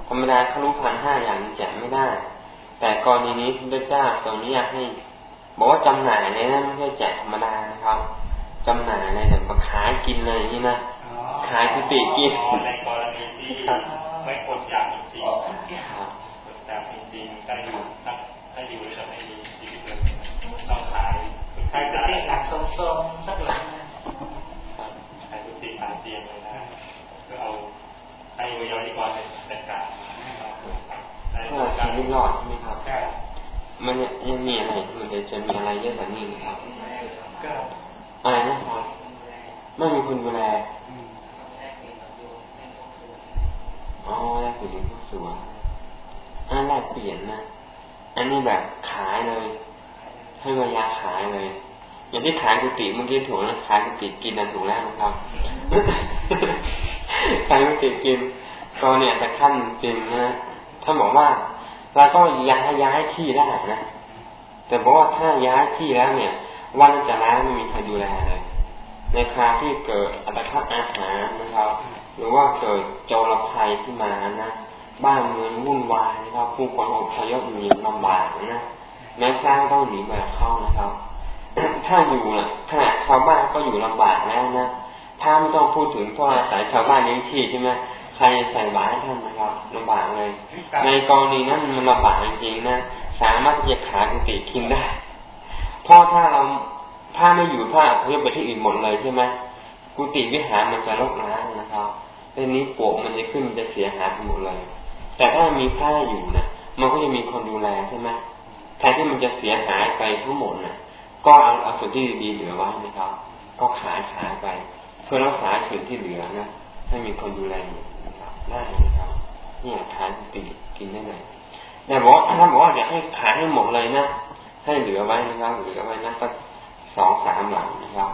ธ รรมดาคารุพันห้าอย่างแจกไม่ได้ แต่กรณีนี้พระเจ้าทรงอนุญาตให้ บอกว่าจำหน่ายในนั้นไม่ใช่แจกธรรมดานะครับจำหน่ายในแบบขายกินเลยนี่นะขายกุฏิกินในกรณีที่ไม่อดอยากจริงๆอดอยากจริงๆได้อยู่นักให้อยู่จะไม่มีชีวิตเลยต้องขายขายกุฏิหลังทรงๆสักหลังขายกุฏิขายเตียงเลยนะก็เอา ให้วิยนิกรจัดการเพื่อชีวิตรอดใช่ไหมครับมันยังมีอะไรมันจะจะมีอะไรเยอะกว่านี้ครับอะไรนะครับไม่มีคนดูแลอ๋อแลกเปลี่ยนพวกสวนอันแรกเปลี่ยนนะ อันนี้แบบขายเลย ให้มายาขายเลยอย่างที่ขายกุฏิเมื่อกี้ถูกนะขายกุฏิกินนะถูกแล้วนะครับ ขายกุฏิกินก็เนี่ยแต่ขั้นจริงนะท่านบอกว่าเราก็ย้ายย้ายที่ได้นะ แต่บอกว่าถ้าย้ายที่แล้วเนี่ย วันจะแล้วไม่มีใครดูแลเลย ในคราที่เกิดอัตคัดอาหารนะครับ หรือว่าเกิดโจรภัยที่มานะ บ้านเมืองวุ่นวายนะครับผู้คนอพยพมีลำบากนะแม้พระต้องหนีแบบเข้านะครับ ถ้าอยู่นะขนาดชาวบ้านก็อยู่ลำบากแล้วนะ ถ้าไม่ต้องพูดถึงเพราะอาศัยชาวบ้านเลี้ยงชีพใช่ไหมใครใส่บาตรให้ท่านนะครับลำบากเลย ในกรณีนั้นมันลำบากจริงๆนะสามารถที่จะขายกุฏิกินได้เพราะถ้าเราผ้าไม่อยู่ผ้าเพื่อไปที่อื่นหมดเลยใช่ไหมกุฏิวิหารมันจะรกร้างนะครับทีนี้ปวกมันจะขึ้นมันจะเสียหายไปหมดเลย แต่ถ้ามีผ้าอยู่นะมันก็จะมีคนดูแลใช่ไหมแทนที่มันจะเสียหายไปทั้งหมดนะก็เอาเอาส่วนที่ดีเหลือไว้นะครับ ก็ขายขายไปเพื่อรักษาส่วนที่เหลือนะให้มีคนดูแลนะครับได้นะครับเนี่ยขายกุฏิกินได้เลยแต่บอกว่าท่านบอกว่าอยากให้ขายให้หมดเลยนะให้เหลือไว้นะครับเหลือไว้นะสักสองสามหลังนะครับ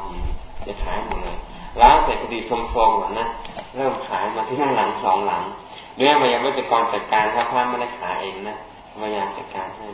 จะขายหมดเลยแล้วแต่คดีทรงๆก่อนนะเริ่มขายมาที่หนั่งหลังสองหลังเรื่องพยายามวิจกรจัดการถ้าพระไม่ได้ขายเองนะพยายามจัดการให้